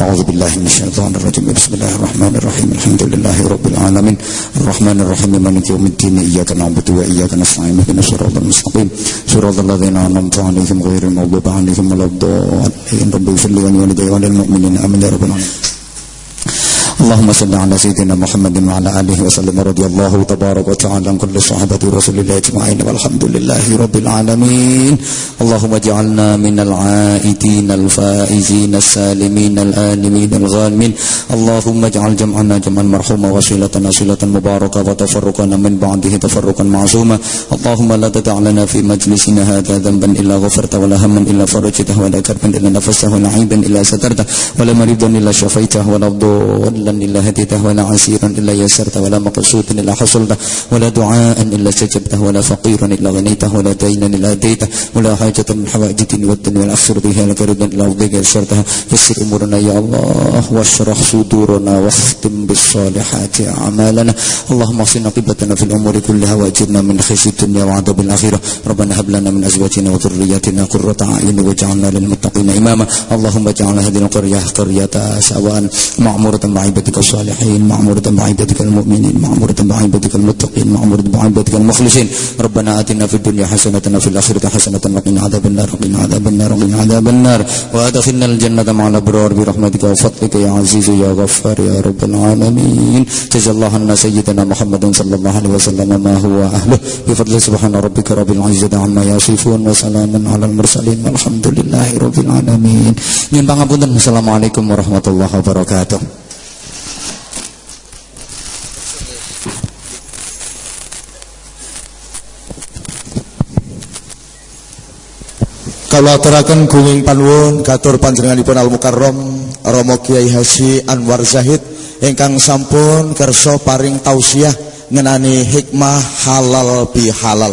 S1: أعوذ بالله من الشيطان الرجيم. بسم الله الرحمن الرحيم. الحمد لله رب العالمين. الرحمن الرحيم. مالك يوم الدين. إياك نعبد وإياك نستعين. اهدنا الصراط المستقيم. صراط الذين أنعمت عليهم غير المغضوب عليهم ولا الضالين. رب اغفر لي ولوالدي وللمؤمنين. آمين يا رب العالمين. اللهم صل على سيدنا محمد وعلى آله وسلم رضي الله تبارك وتعالى عن كل صحابة رسول الله أجمعين والحمد لله رب العالمين. اللهم اجعلنا من العائدين الفائزين السالمين الآلمين الغالمين. اللهم اجعل جمعنا جمعا مرحوما وصلتنا صلة مباركة وتفرقنا من بعده تفرقا معصوما. اللهم لا تدع لنا في مجلسنا هذا ذنبا إلا غفرت ولا هما إلا فرجته ولا كربا إلا نفسته ولا عيبا إلا سترته ولا مريضا إلا شفيته ولا إلا هديته ولا عسيرا إلا يسرته ولا مقصودا إلا حصلته ولا دعاء إلا استجبته ولا فقيرا إلا غنيته ولا دينا إلا أديته ولا حاجة من حوائج الدين والدنيا والآخرة بها لك رضا إلا رضيك يسرتها. يسر أمورنا يا الله واشرح صدورنا واختم بالصالحات أعمالنا. اللهم اغفر قبلتنا في الأمور كلها وأجرنا من خزي الدنيا وعذاب الآخرة. ربنا هب لنا من أزواجنا وذرياتنا قرة أعين واجعلنا للمتقين إماما. اللهم اجعل هذه القرية قرية سواء معمورة بعيبة بعبادك الصالحين معمورة بعبادك المؤمنين معمورة بعبادك المتقين معمورة بعبادك المخلصين ربنا آتنا في الدنيا حسنة وفي الآخرة حسنة وقنا عذاب النار وقنا عذاب النار وقنا عذاب النار وأدخلنا الجنة مع الأبرار برحمتك وفضلك يا عزيز يا غفار يا رب العالمين جزا الله عنا سيدنا محمد صلى الله عليه وسلم ما هو أهله بفضل سبحان ربك رب العزة عما يصفون وسلام على المرسلين والحمد لله رب العالمين Nyun pangapunten. Assalamualaikum warahmatullahi wabarakatuh.
S2: Kalau aturaken gunging panuwun katur panjenenganipun Al Mukarrom Romo Kiai Haji Anwar Zahid ingkang sampun kersa paring tausiah ngenani hikmah halal bi halal.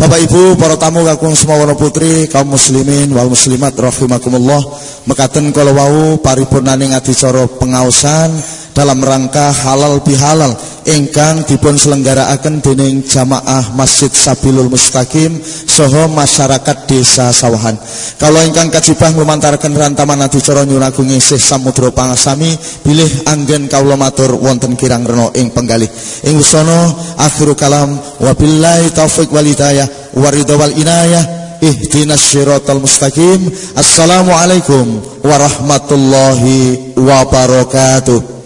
S2: Bapak Ibu, para tamu kakung semua wana putri, kaum muslimin wal muslimat rahimakumullah, mekaten kala wau paripurnaning adicara pengaosan dalam rangka halal bihalal ingkang dipun selenggarakan dening jamaah Masjid Sabilul Mustaqim soho masyarakat desa Sawahan. Kalau ingkang kajibah nglumantarken rantaman adicara nyunagung isih samudra pangasami bilih anggen kawula matur wonten kirang rena ing penggalih. Ing usana kalam wabillahi taufik wal hidayah wal inayah ihdinas syiratal mustaqim assalamualaikum warahmatullahi wabarakatuh